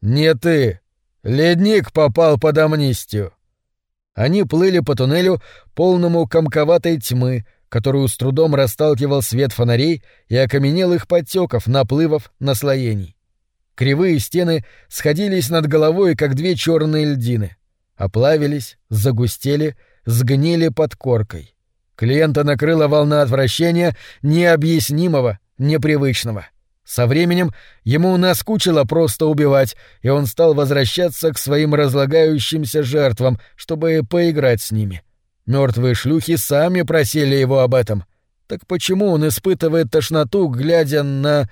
Speaker 1: «Не ты. Ледник попал под амнистию». Они плыли по туннелю, полному комковатой тьмы, которую с трудом расталкивал свет фонарей и окаменелых подтеков, наплывов, наслоений. Кривые стены сходились над головой, как две черные льдины. Оплавились, загустели, сгнили под коркой. Клиента накрыла волна отвращения, необъяснимого, непривычного. Со временем ему наскучило просто убивать, и он стал возвращаться к своим разлагающимся жертвам, чтобы поиграть с ними. Мертвые шлюхи сами просили его об этом. Так почему он испытывает тошноту, глядя на...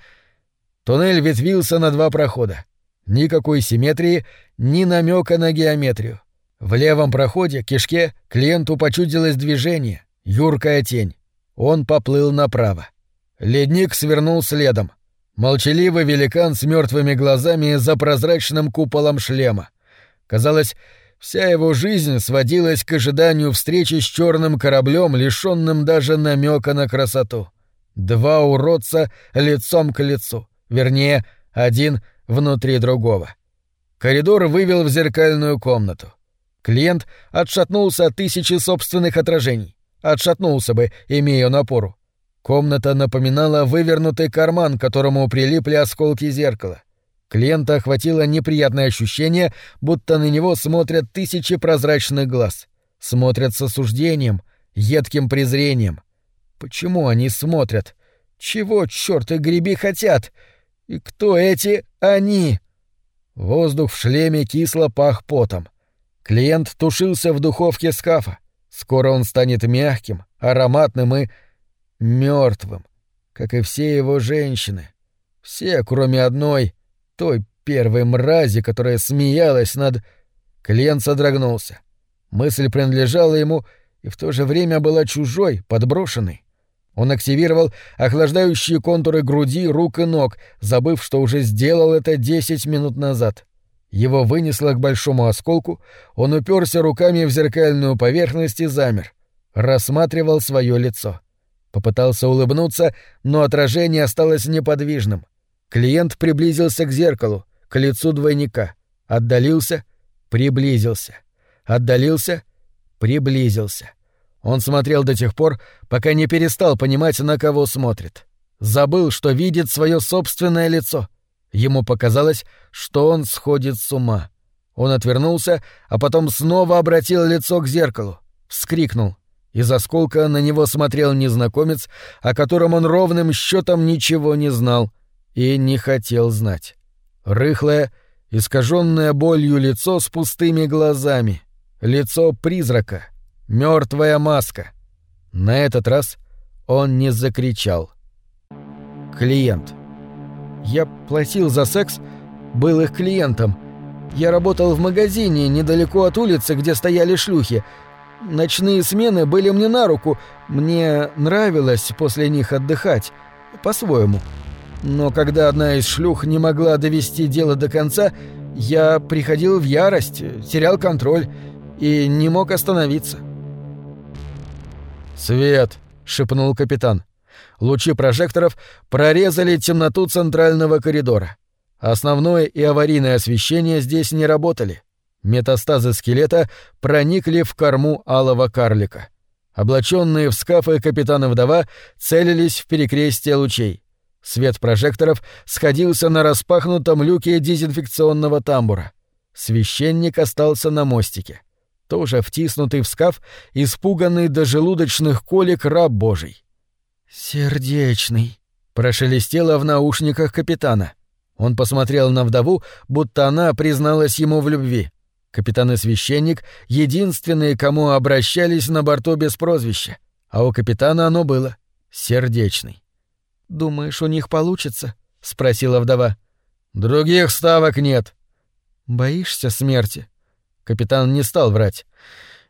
Speaker 1: Туннель ветвился на два прохода. Никакой симметрии, ни намека на геометрию. В левом проходе, кишке, клиенту почудилось движение, юркая тень. Он поплыл направо. Ледник свернул следом — Молчаливый великан с мертвыми глазами за прозрачным куполом шлема. Казалось, вся его жизнь сводилась к ожиданию встречи с черным кораблем, лишенным даже намека на красоту. Два уродца лицом к лицу, вернее, один внутри другого. Коридор вывел в зеркальную комнату. Клиент отшатнулся от тысячи собственных отражений. Отшатнулся бы, имея напору. Комната напоминала вывернутый карман, к которому прилипли осколки зеркала. Клиента охватило неприятное ощущение, будто на него смотрят тысячи прозрачных глаз. Смотрят с осуждением, едким презрением. Почему они смотрят? Чего, черт и греби, хотят? И кто эти «они»? Воздух в шлеме кисло пах потом. Клиент тушился в духовке скафа. Скоро он станет мягким, ароматным и... мертвым, как и все его женщины. Все, кроме одной, той первой мрази, которая смеялась над... Клиент содрогнулся. Мысль принадлежала ему и в то же время была чужой, подброшенной. Он активировал охлаждающие контуры груди, рук и ног, забыв, что уже сделал это десять минут назад. Его вынесло к большому осколку, он уперся руками в зеркальную поверхность и замер. Рассматривал свое лицо. Попытался улыбнуться, но отражение осталось неподвижным. Клиент приблизился к зеркалу, к лицу двойника. Отдалился, приблизился. Отдалился, приблизился. Он смотрел до тех пор, пока не перестал понимать, на кого смотрит. Забыл, что видит свое собственное лицо. Ему показалось, что он сходит с ума. Он отвернулся, а потом снова обратил лицо к зеркалу. Вскрикнул. Из осколка на него смотрел незнакомец, о котором он ровным счетом ничего не знал — и не хотел знать. Рыхлое, искаженное болью лицо с пустыми глазами, лицо призрака, мертвая маска. На этот раз он не закричал. Клиент. Я платил за секс, был их клиентом. Я работал в магазине недалеко от улицы, где стояли шлюхи. Ночные смены были мне на руку, мне нравилось после них отдыхать, по-своему. Но когда одна из шлюх не могла довести дело до конца, я приходил в ярость, терял контроль и не мог остановиться.
Speaker 2: «Свет!» — шепнул капитан. Лучи прожекторов прорезали темноту центрального коридора. Основное и аварийное освещение здесь не работали. Метастазы скелета проникли в корму алого карлика. Облаченные в скафы капитан и вдова целились в перекрестие лучей. Свет прожекторов сходился на распахнутом люке дезинфекционного тамбура. Священник остался на мостике. Тоже втиснутый в скаф, испуганный до желудочных колик раб божий.
Speaker 1: «Сердечный», —
Speaker 2: прошелестело в наушниках капитана. Он посмотрел на вдову, будто она призналась ему в любви. Капитан и священник — единственные, кому обращались на борту без прозвища, а у капитана оно было — сердечный.
Speaker 1: «Думаешь, у них получится?» — спросила вдова.
Speaker 2: «Других ставок нет».
Speaker 1: «Боишься смерти?»
Speaker 2: Капитан не стал врать.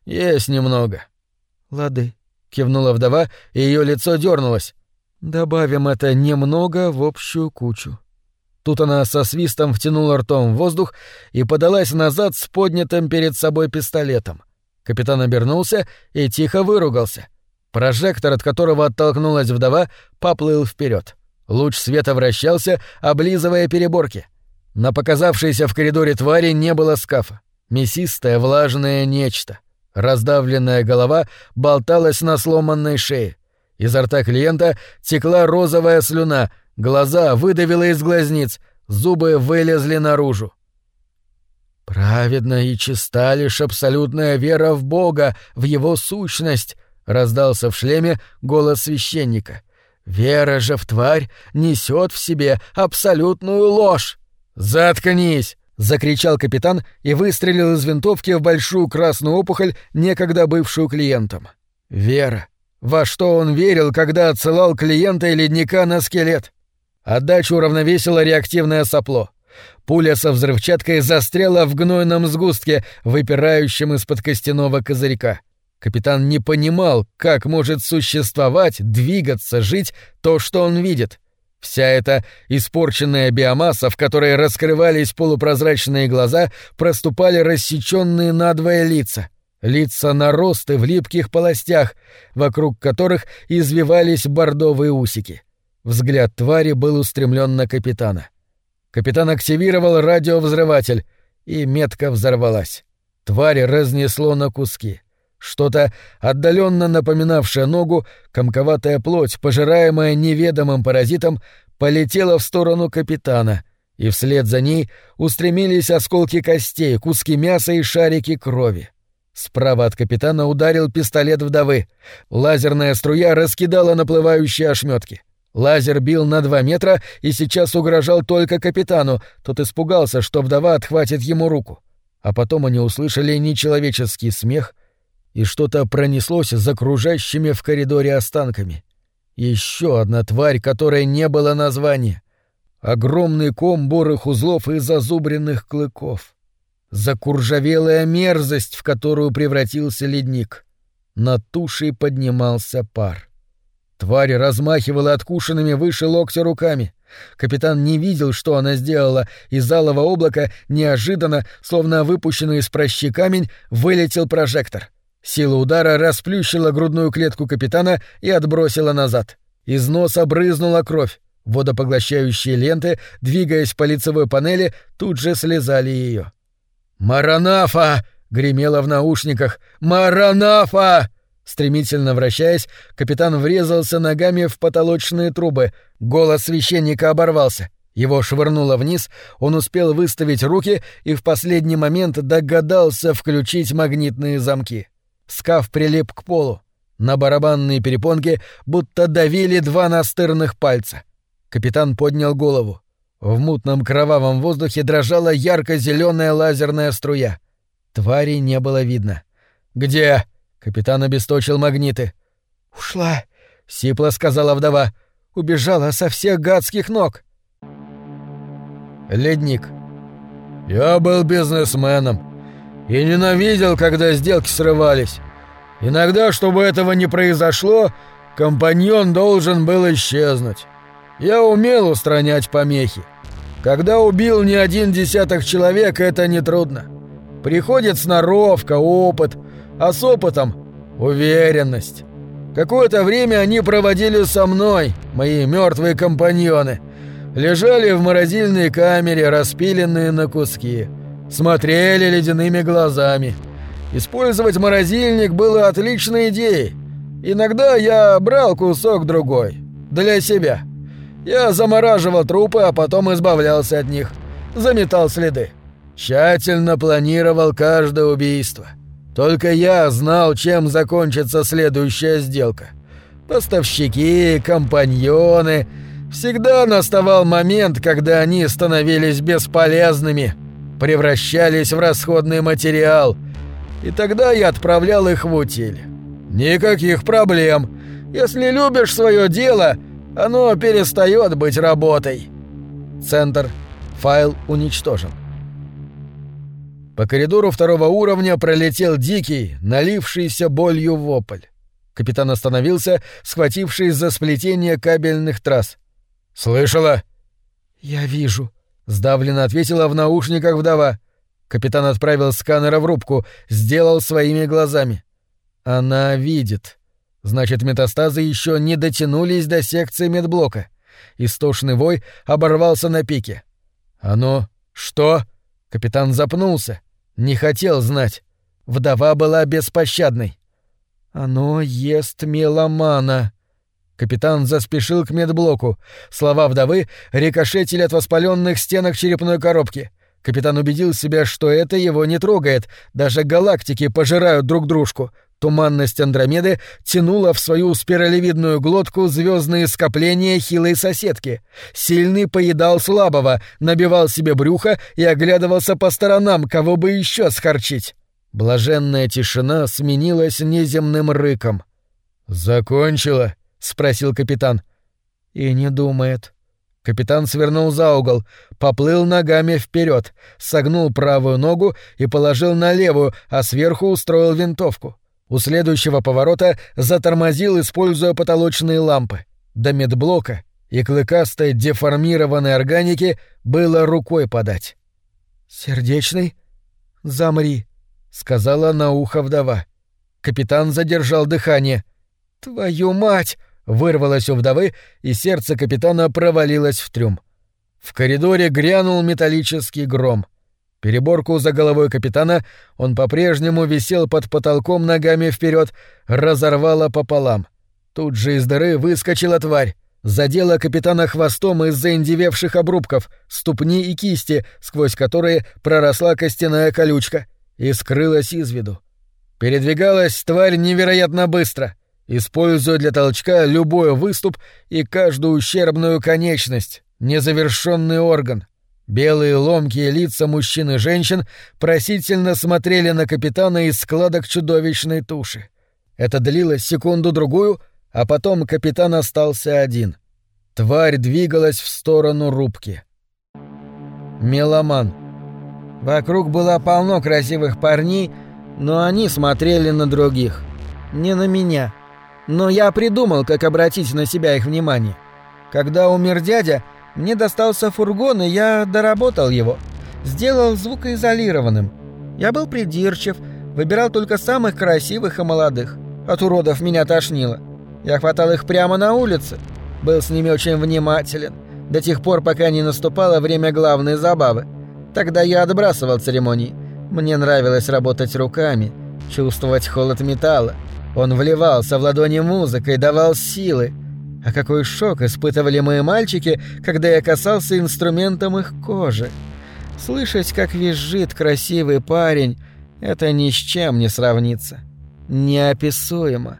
Speaker 2: «Есть немного».
Speaker 1: «Лады», —
Speaker 2: кивнула вдова, и ее лицо дернулось.
Speaker 1: «Добавим это немного в общую кучу».
Speaker 2: Тут она со свистом втянула ртом в воздух и подалась назад с поднятым перед собой пистолетом. Капитан обернулся и тихо выругался. Прожектор, от которого оттолкнулась вдова, поплыл вперед. Луч света вращался, облизывая переборки. На показавшейся в коридоре твари не было скафа. Мясистое влажное нечто. Раздавленная голова болталась на сломанной шее. Изо рта клиента текла розовая слюна, глаза выдавило из глазниц, зубы вылезли наружу. «Праведна и чиста лишь абсолютная вера в Бога, в Его сущность», — раздался в шлеме голос священника. «Вера же в тварь несет в себе абсолютную ложь!» «Заткнись!» — закричал капитан и выстрелил из винтовки в большую красную опухоль, некогда бывшую клиентом. «Вера! Во что он верил, когда отсылал клиента и ледника на скелет?» Отдачу уравновесило реактивное сопло. Пуля со взрывчаткой застряла в гнойном сгустке, выпирающем из-под костяного козырька. Капитан не понимал, как может существовать, двигаться, жить то, что он видит. Вся эта испорченная биомасса, в которой раскрывались полупрозрачные глаза, проступали рассеченные надвое лица. Лица наросты в липких полостях, вокруг которых извивались бордовые усики. Взгляд твари был устремлен на капитана. Капитан активировал радиовзрыватель, и метка взорвалась. Тварь разнесло на куски. Что-то отдаленно напоминавшее ногу, комковатая плоть, пожираемая неведомым паразитом, полетела в сторону капитана,
Speaker 1: и вслед за ней устремились осколки костей, куски мяса и шарики крови. Справа от капитана ударил пистолет вдовы. Лазерная струя раскидала наплывающие ошметки. Лазер бил на два метра и сейчас угрожал только капитану, тот испугался, что вдова отхватит ему руку. А потом они услышали нечеловеческий смех, и что-то пронеслось за окружающими в коридоре останками. Еще одна тварь, которой не было названия. Огромный ком бурых узлов и зазубренных клыков. Закуржавелая мерзость, в которую превратился ледник. Над тушей поднимался пар. Тварь размахивала откушенными выше локтя руками. Капитан не видел, что она сделала, из алого облака неожиданно, словно выпущенный из прощи камень, вылетел прожектор. Сила удара расплющила грудную клетку капитана и отбросила назад. Из носа брызнула кровь. Водопоглощающие ленты, двигаясь по лицевой панели, тут же слезали ее. «Маранафа!» — гремело в наушниках. «Маранафа!» Стремительно вращаясь, капитан врезался ногами в потолочные трубы. Голос священника оборвался. Его швырнуло вниз, он успел выставить руки и в последний момент догадался включить магнитные замки. Скаф прилип к полу. На барабанные перепонки будто давили два настырных пальца. Капитан поднял голову. В мутном кровавом воздухе дрожала ярко-зеленая лазерная струя. Твари не было видно. «Где?» — капитан обесточил магниты. «Ушла», — сипло сказала вдова. «Убежала со всех гадских ног». Ледник. «Я был бизнесменом и ненавидел, когда сделки срывались. Иногда, чтобы этого не произошло, компаньон должен был исчезнуть. Я умел устранять помехи. Когда убил не один десяток человек, это нетрудно. Приходит сноровка, опыт, а с опытом — уверенность. Какое-то время они проводили со мной, мои мертвые компаньоны. Лежали в морозильной камере, распиленные на куски. Смотрели ледяными глазами. Использовать морозильник было отличной идеей. Иногда я брал кусок другой. Для себя. Я замораживал трупы, а потом избавлялся от них. Заметал следы. Тщательно планировал каждое убийство. Только я знал, чем закончится следующая сделка. Поставщики, компаньоны. Всегда наставал момент, когда они становились бесполезными, превращались в расходный материал. И тогда я отправлял их в утиль. Никаких проблем. Если любишь свое дело, оно перестает быть работой. Центр. Файл уничтожен. По коридору второго уровня пролетел дикий, налившийся болью вопль. Капитан остановился, схватившись за сплетение кабельных трасс. «Слышала?» «Я вижу», — сдавленно ответила в наушниках вдова. Капитан отправил сканера в рубку, сделал своими глазами. «Она видит». Значит, метастазы еще не дотянулись до секции медблока. Истошный вой оборвался на пике. «Оно... что?» Капитан запнулся. Не хотел знать. Вдова была беспощадной. «Оно ест меломана». Капитан заспешил к медблоку. Слова вдовы рикошетили от воспаленных стенок черепной коробки. Капитан убедил себя, что это его не трогает. Даже галактики пожирают друг дружку. Туманность Андромеды тянула в свою спиралевидную глотку звездные скопления хилой соседки. Сильный поедал слабого, набивал себе брюхо и оглядывался по сторонам, кого бы еще схорчить. Блаженная тишина сменилась неземным рыком. «Закончила?» — спросил капитан. «И не думает». Капитан свернул за угол, поплыл ногами вперед, согнул правую ногу и положил на левую, а сверху устроил винтовку. У следующего поворота затормозил, используя потолочные лампы. До медблока и клыкастой деформированной органики было рукой подать. «Сердечный? Замри», — сказала на ухо вдова. Капитан задержал дыхание. «Твою мать!» — вырвалось у вдовы, и сердце капитана провалилось в трюм. В коридоре грянул металлический гром. Переборку за головой капитана он по-прежнему висел под потолком ногами вперед, разорвало пополам. Тут же из дыры выскочила тварь. задела капитана хвостом из заиндевевших обрубков, ступни и кисти, сквозь которые проросла костяная колючка, и скрылась из виду. Передвигалась тварь невероятно быстро, используя для толчка любой выступ и каждую ущербную конечность, незавершенный орган. Белые ломкие лица мужчин и женщин просительно смотрели на капитана из складок чудовищной туши. Это длилось секунду-другую, а потом капитан остался один. Тварь двигалась в сторону рубки. Меломан. Вокруг было полно красивых парней, но они смотрели на других. Не на меня. Но я придумал, как обратить на себя их внимание. Когда умер дядя, мне достался фургон, и я доработал его. Сделал звукоизолированным. Я был придирчив, выбирал только самых красивых и молодых. От уродов меня тошнило. Я хватал их прямо на улице. Был с ними очень внимателен. До тех пор, пока не наступало время главной забавы. Тогда я отбрасывал церемонии. Мне нравилось работать руками, чувствовать холод металла. Он вливался в ладони музыкой, давал силы. А какой шок испытывали мои мальчики, когда я касался инструментом их кожи. Слышать, как визжит красивый парень, это ни с чем не сравнится. Неописуемо.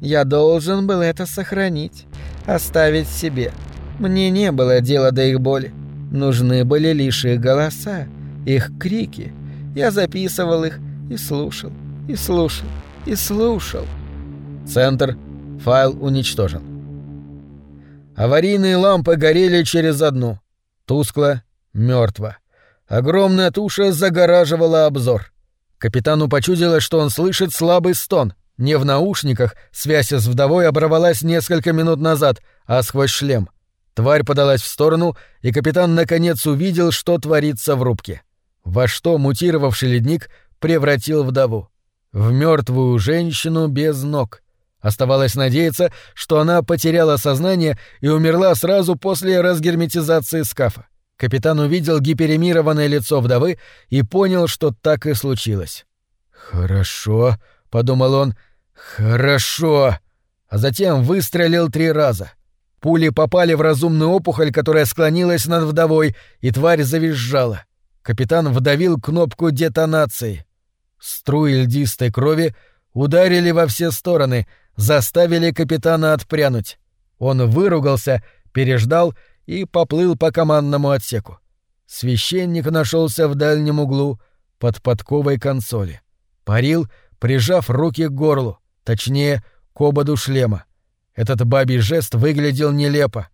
Speaker 1: Я должен был это сохранить, оставить себе. Мне не было дела до их боли. Нужны были лишь их голоса, их крики, я записывал их и слушал, и слушал, и слушал. Центр. Файл уничтожен. Аварийные лампы горели через одну. Тускло, мертво. Огромная туша загораживала обзор. Капитану почудилось, что он слышит слабый стон. Не в наушниках, связь с вдовой оборвалась несколько минут назад, а сквозь шлем. Тварь подалась в сторону, и капитан наконец увидел, что творится в рубке во что мутировавший ледник превратил вдову. В мертвую женщину без ног. Оставалось надеяться, что она потеряла сознание и умерла сразу после разгерметизации скафа. Капитан увидел гиперемированное лицо вдовы и понял, что так и случилось. «Хорошо», — подумал он, — «хорошо». А затем выстрелил три раза. Пули попали в разумную опухоль, которая склонилась над вдовой, и тварь завизжала. Капитан вдавил кнопку детонации. Струи льдистой крови ударили во все стороны, заставили капитана отпрянуть. Он выругался, переждал и поплыл по командному отсеку. Священник нашелся в дальнем углу, под подковой консоли. Парил, прижав руки к горлу, точнее, к ободу шлема. Этот бабий жест выглядел нелепо.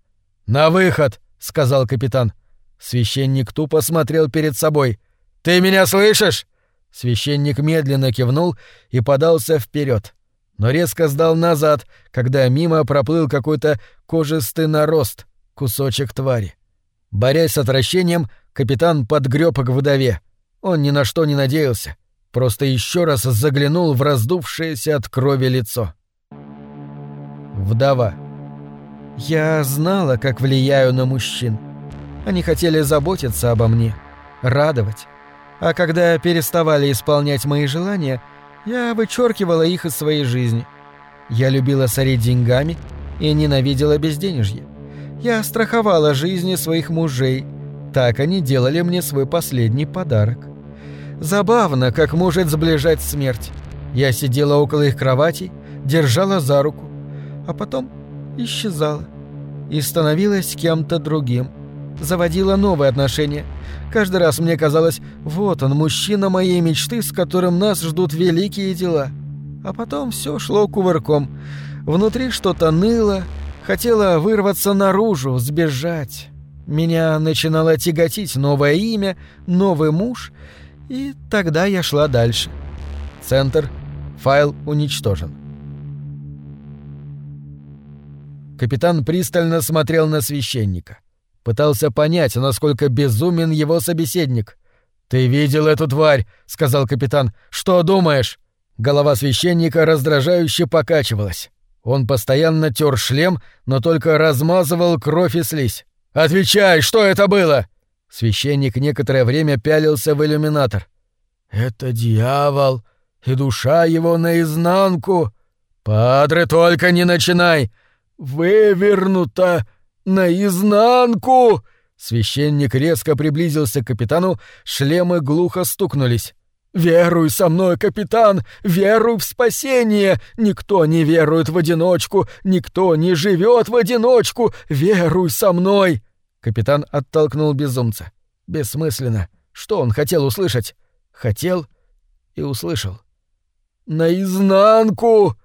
Speaker 1: «На выход!» — сказал капитан. — Священник тупо смотрел перед собой. «Ты меня слышишь?» Священник медленно кивнул и подался вперед, но резко сдал назад, когда мимо проплыл какой-то кожистый нарост, кусочек твари. Борясь с отвращением, капитан подгреб к вдове. Он ни на что не надеялся, просто еще раз заглянул в раздувшееся от крови лицо. Вдова. «Я знала, как влияю на мужчин», они хотели заботиться обо мне, радовать. А когда переставали исполнять мои желания, я вычеркивала их из своей жизни. Я любила сорить деньгами и ненавидела безденежье. Я страховала жизни своих мужей. Так они делали мне свой последний подарок. Забавно, как может сближать смерть. Я сидела около их кроватей, держала за руку, а потом исчезала и становилась кем-то другим заводила новые отношения. Каждый раз мне казалось, вот он, мужчина моей мечты, с которым нас ждут великие дела. А потом все шло кувырком. Внутри что-то ныло, хотела вырваться наружу, сбежать. Меня начинало тяготить новое имя, новый муж, и тогда я шла дальше. Центр. Файл уничтожен. Капитан пристально смотрел на священника. Пытался понять, насколько безумен его собеседник. «Ты видел эту тварь?» — сказал капитан. «Что думаешь?» Голова священника раздражающе покачивалась. Он постоянно тер шлем, но только размазывал кровь и слизь. «Отвечай, что это было?» Священник некоторое время пялился в иллюминатор. «Это дьявол, и душа его наизнанку!» «Падре, только не начинай! вывернута наизнанку!» Священник резко приблизился к капитану, шлемы глухо стукнулись. «Веруй со мной, капитан! Веруй в спасение! Никто не верует в одиночку! Никто не живет в одиночку! Веруй со мной!» Капитан оттолкнул безумца. Бессмысленно. Что он хотел услышать? Хотел и услышал. «Наизнанку!»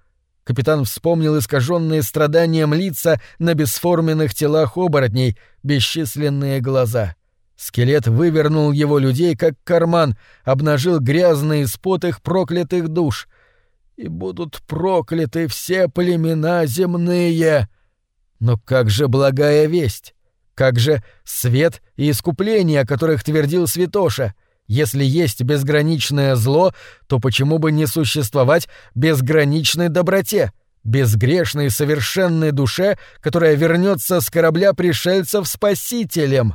Speaker 1: Капитан вспомнил искаженные страданием лица на бесформенных телах оборотней, бесчисленные глаза. Скелет вывернул его людей, как карман, обнажил грязный спот их проклятых душ. «И будут прокляты все племена земные!» Но как же благая весть? Как же свет и искупление, о которых твердил Святоша? Если есть безграничное зло, то почему бы не существовать безграничной доброте, безгрешной совершенной душе, которая вернется с корабля пришельцев спасителем?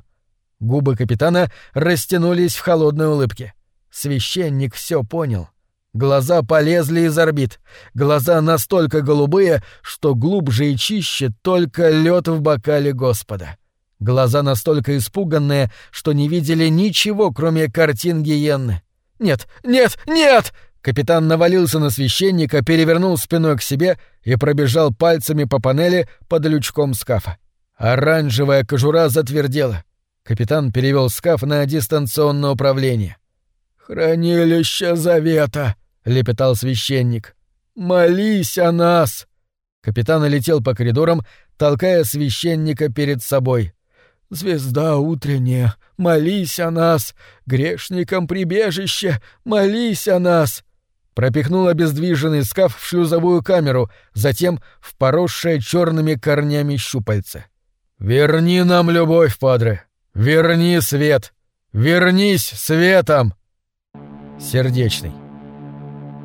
Speaker 1: Губы капитана растянулись в холодной улыбке. Священник все понял. Глаза полезли из орбит. Глаза настолько голубые, что глубже и чище только лед в бокале Господа. Глаза настолько испуганные, что не видели ничего, кроме картин гиенны. «Нет, нет, нет!» Капитан навалился на священника, перевернул спиной к себе и пробежал пальцами по панели под лючком скафа. Оранжевая кожура затвердела. Капитан перевел скаф на дистанционное управление. «Хранилище завета!» — лепетал священник. «Молись о нас!» Капитан летел по коридорам, толкая священника перед собой. Звезда утренняя, молись о нас! Грешникам прибежище, молись о нас!» Пропихнул обездвиженный скаф в шлюзовую камеру, затем в поросшее черными корнями щупальце. «Верни нам любовь, падре! Верни свет! Вернись светом!» Сердечный.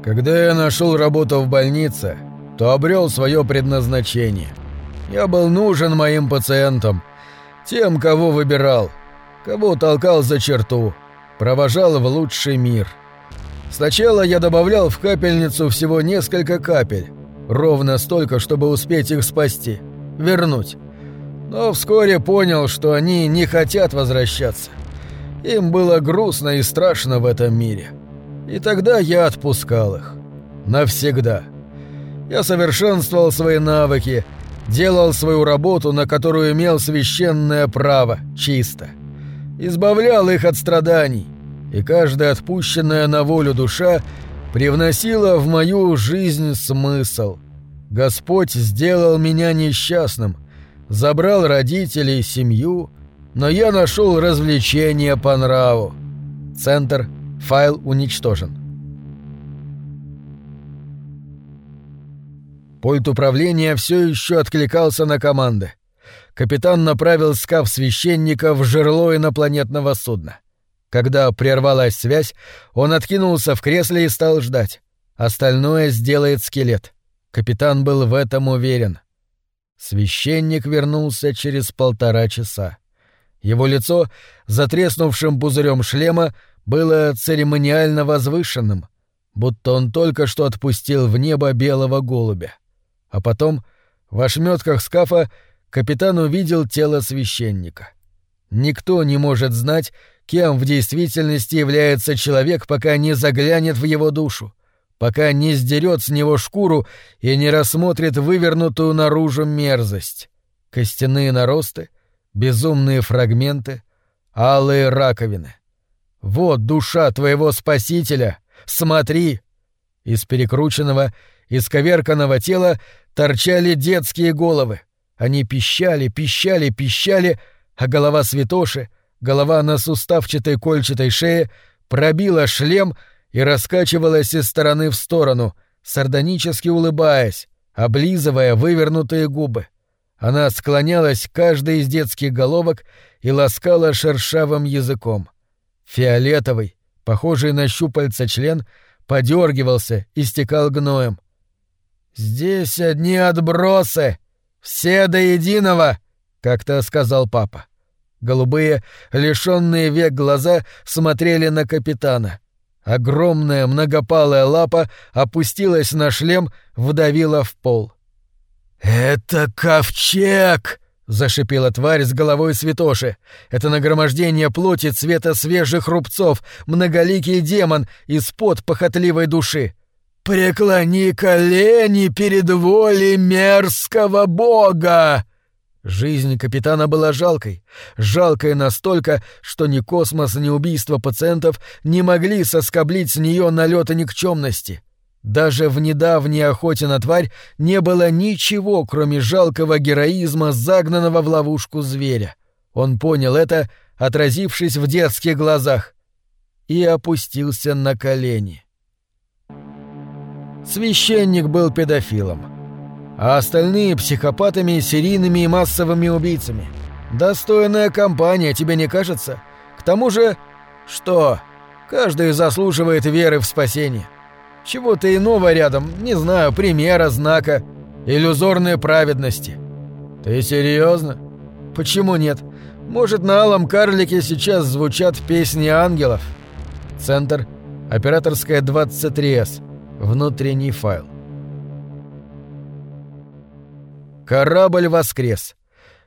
Speaker 1: Когда я нашел работу в больнице, то обрел свое предназначение. Я был нужен моим пациентам — тем, кого выбирал, кого толкал за черту, провожал в лучший мир. Сначала я добавлял в капельницу всего несколько капель, ровно столько, чтобы успеть их спасти, вернуть. Но вскоре понял, что они не хотят возвращаться. Им было грустно и страшно в этом мире. И тогда я отпускал их. Навсегда. Я совершенствовал свои навыки, делал свою работу, на которую имел священное право, чисто. Избавлял их от страданий, и каждая отпущенная на волю душа привносила в мою жизнь смысл. Господь сделал меня несчастным, забрал родителей, семью, но я нашел развлечение по нраву. Центр. Файл уничтожен. Пульт управления все еще откликался на команды. Капитан направил скаф священника в жерло инопланетного судна. Когда прервалась связь, он откинулся в кресле и стал ждать. Остальное сделает скелет. Капитан был в этом уверен. Священник вернулся через полтора часа. Его лицо, затреснувшим пузырем шлема, было церемониально возвышенным, будто он только что отпустил в небо белого голубя. А потом, в ошметках скафа, капитан увидел тело священника. Никто не может знать, кем в действительности является человек, пока не заглянет в его душу, пока не сдерет с него шкуру и не рассмотрит вывернутую наружу мерзость. Костяные наросты, безумные фрагменты, алые раковины. Вот душа твоего спасителя! Смотри! Из перекрученного, исковерканного тела торчали детские головы. Они пищали, пищали, пищали, а голова святоши, голова на суставчатой кольчатой шее, пробила шлем и раскачивалась из стороны в сторону, сардонически улыбаясь, облизывая вывернутые губы. Она склонялась к каждой из детских головок и ласкала шершавым языком. Фиолетовый, похожий на щупальца член, подергивался, истекал гноем. «Здесь одни отбросы! Все до единого!» — как-то сказал папа. Голубые, лишенные век глаза смотрели на капитана. Огромная многопалая лапа опустилась на шлем, вдавила в пол. «Это ковчег!» — зашипела тварь с головой святоши. «Это нагромождение плоти цвета свежих рубцов, многоликий демон из-под похотливой души. «Преклони колени перед волей мерзкого бога!» Жизнь капитана была жалкой. Жалкой настолько, что ни космос, ни убийство пациентов не могли соскоблить с нее налета никчемности. Даже в недавней охоте на тварь не было ничего, кроме жалкого героизма загнанного в ловушку зверя. Он понял это, отразившись в детских глазах, и опустился на колени. Священник был педофилом, а остальные — психопатами, серийными и массовыми убийцами. Достойная компания, тебе не кажется? К тому же... Что? Каждый заслуживает веры в спасение. Чего-то иного рядом, не знаю, примера, знака, иллюзорной праведности. Ты серьезно? Почему нет? Может, на алом карлике сейчас звучат песни ангелов? Центр. Операторская 23С. Внутренний файл. Корабль воскрес.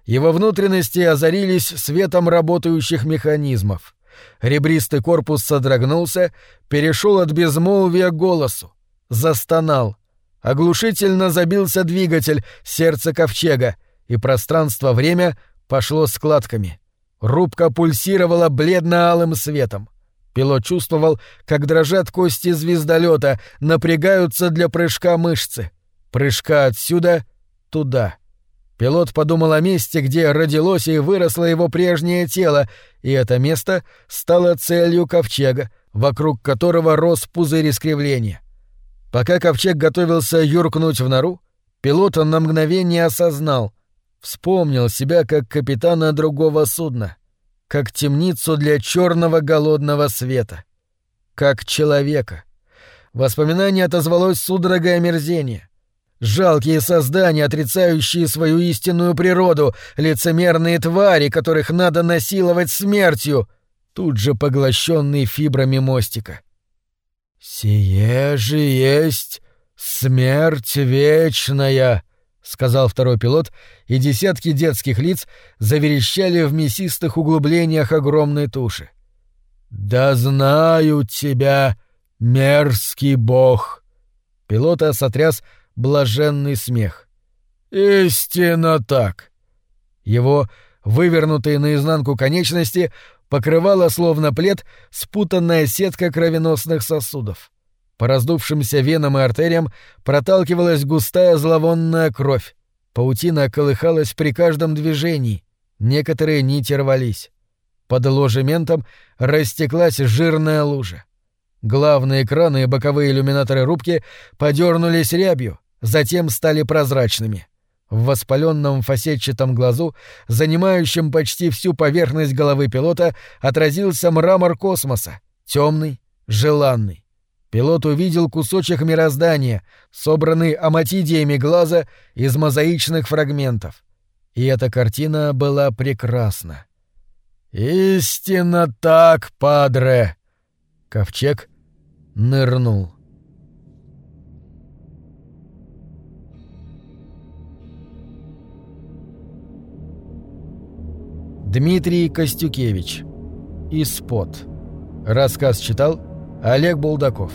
Speaker 1: Его внутренности озарились светом работающих механизмов. Ребристый корпус содрогнулся, перешел от безмолвия к голосу. Застонал. Оглушительно забился двигатель, сердце ковчега, и пространство-время пошло складками. Рубка пульсировала бледно-алым светом. Пилот чувствовал, как дрожат кости звездолета, напрягаются для прыжка мышцы. Прыжка отсюда туда. Пилот подумал о месте, где родилось и выросло его прежнее тело, и это место стало целью ковчега, вокруг которого рос пузырь искривления. Пока ковчег готовился юркнуть в нору, пилот на мгновение осознал, вспомнил себя как капитана другого судна — как темницу для черного голодного света. Как человека. Воспоминание отозвалось судорогой омерзения. Жалкие создания, отрицающие свою истинную природу, лицемерные твари, которых надо насиловать смертью, тут же поглощенные фибрами мостика. «Сие же есть смерть вечная», — сказал второй пилот, и десятки детских лиц заверещали в мясистых углублениях огромной туши. «Да знаю тебя, мерзкий бог!» Пилота сотряс блаженный смех. «Истинно так!» Его, вывернутые наизнанку конечности, покрывала словно плед спутанная сетка кровеносных сосудов. По раздувшимся венам и артериям проталкивалась густая зловонная кровь. Паутина колыхалась при каждом движении. Некоторые нити рвались. Под ложементом растеклась жирная лужа. Главные экраны и боковые иллюминаторы рубки подернулись рябью, затем стали прозрачными. В воспаленном фасетчатом глазу, занимающем почти всю поверхность головы пилота, отразился мрамор космоса, темный, желанный. Пилот увидел кусочек мироздания, собранный аматидиями глаза из мозаичных фрагментов. И эта картина была прекрасна. «Истинно так, падре!» Ковчег нырнул. Дмитрий Костюкевич. Испод. Рассказ читал Олег Булдаков.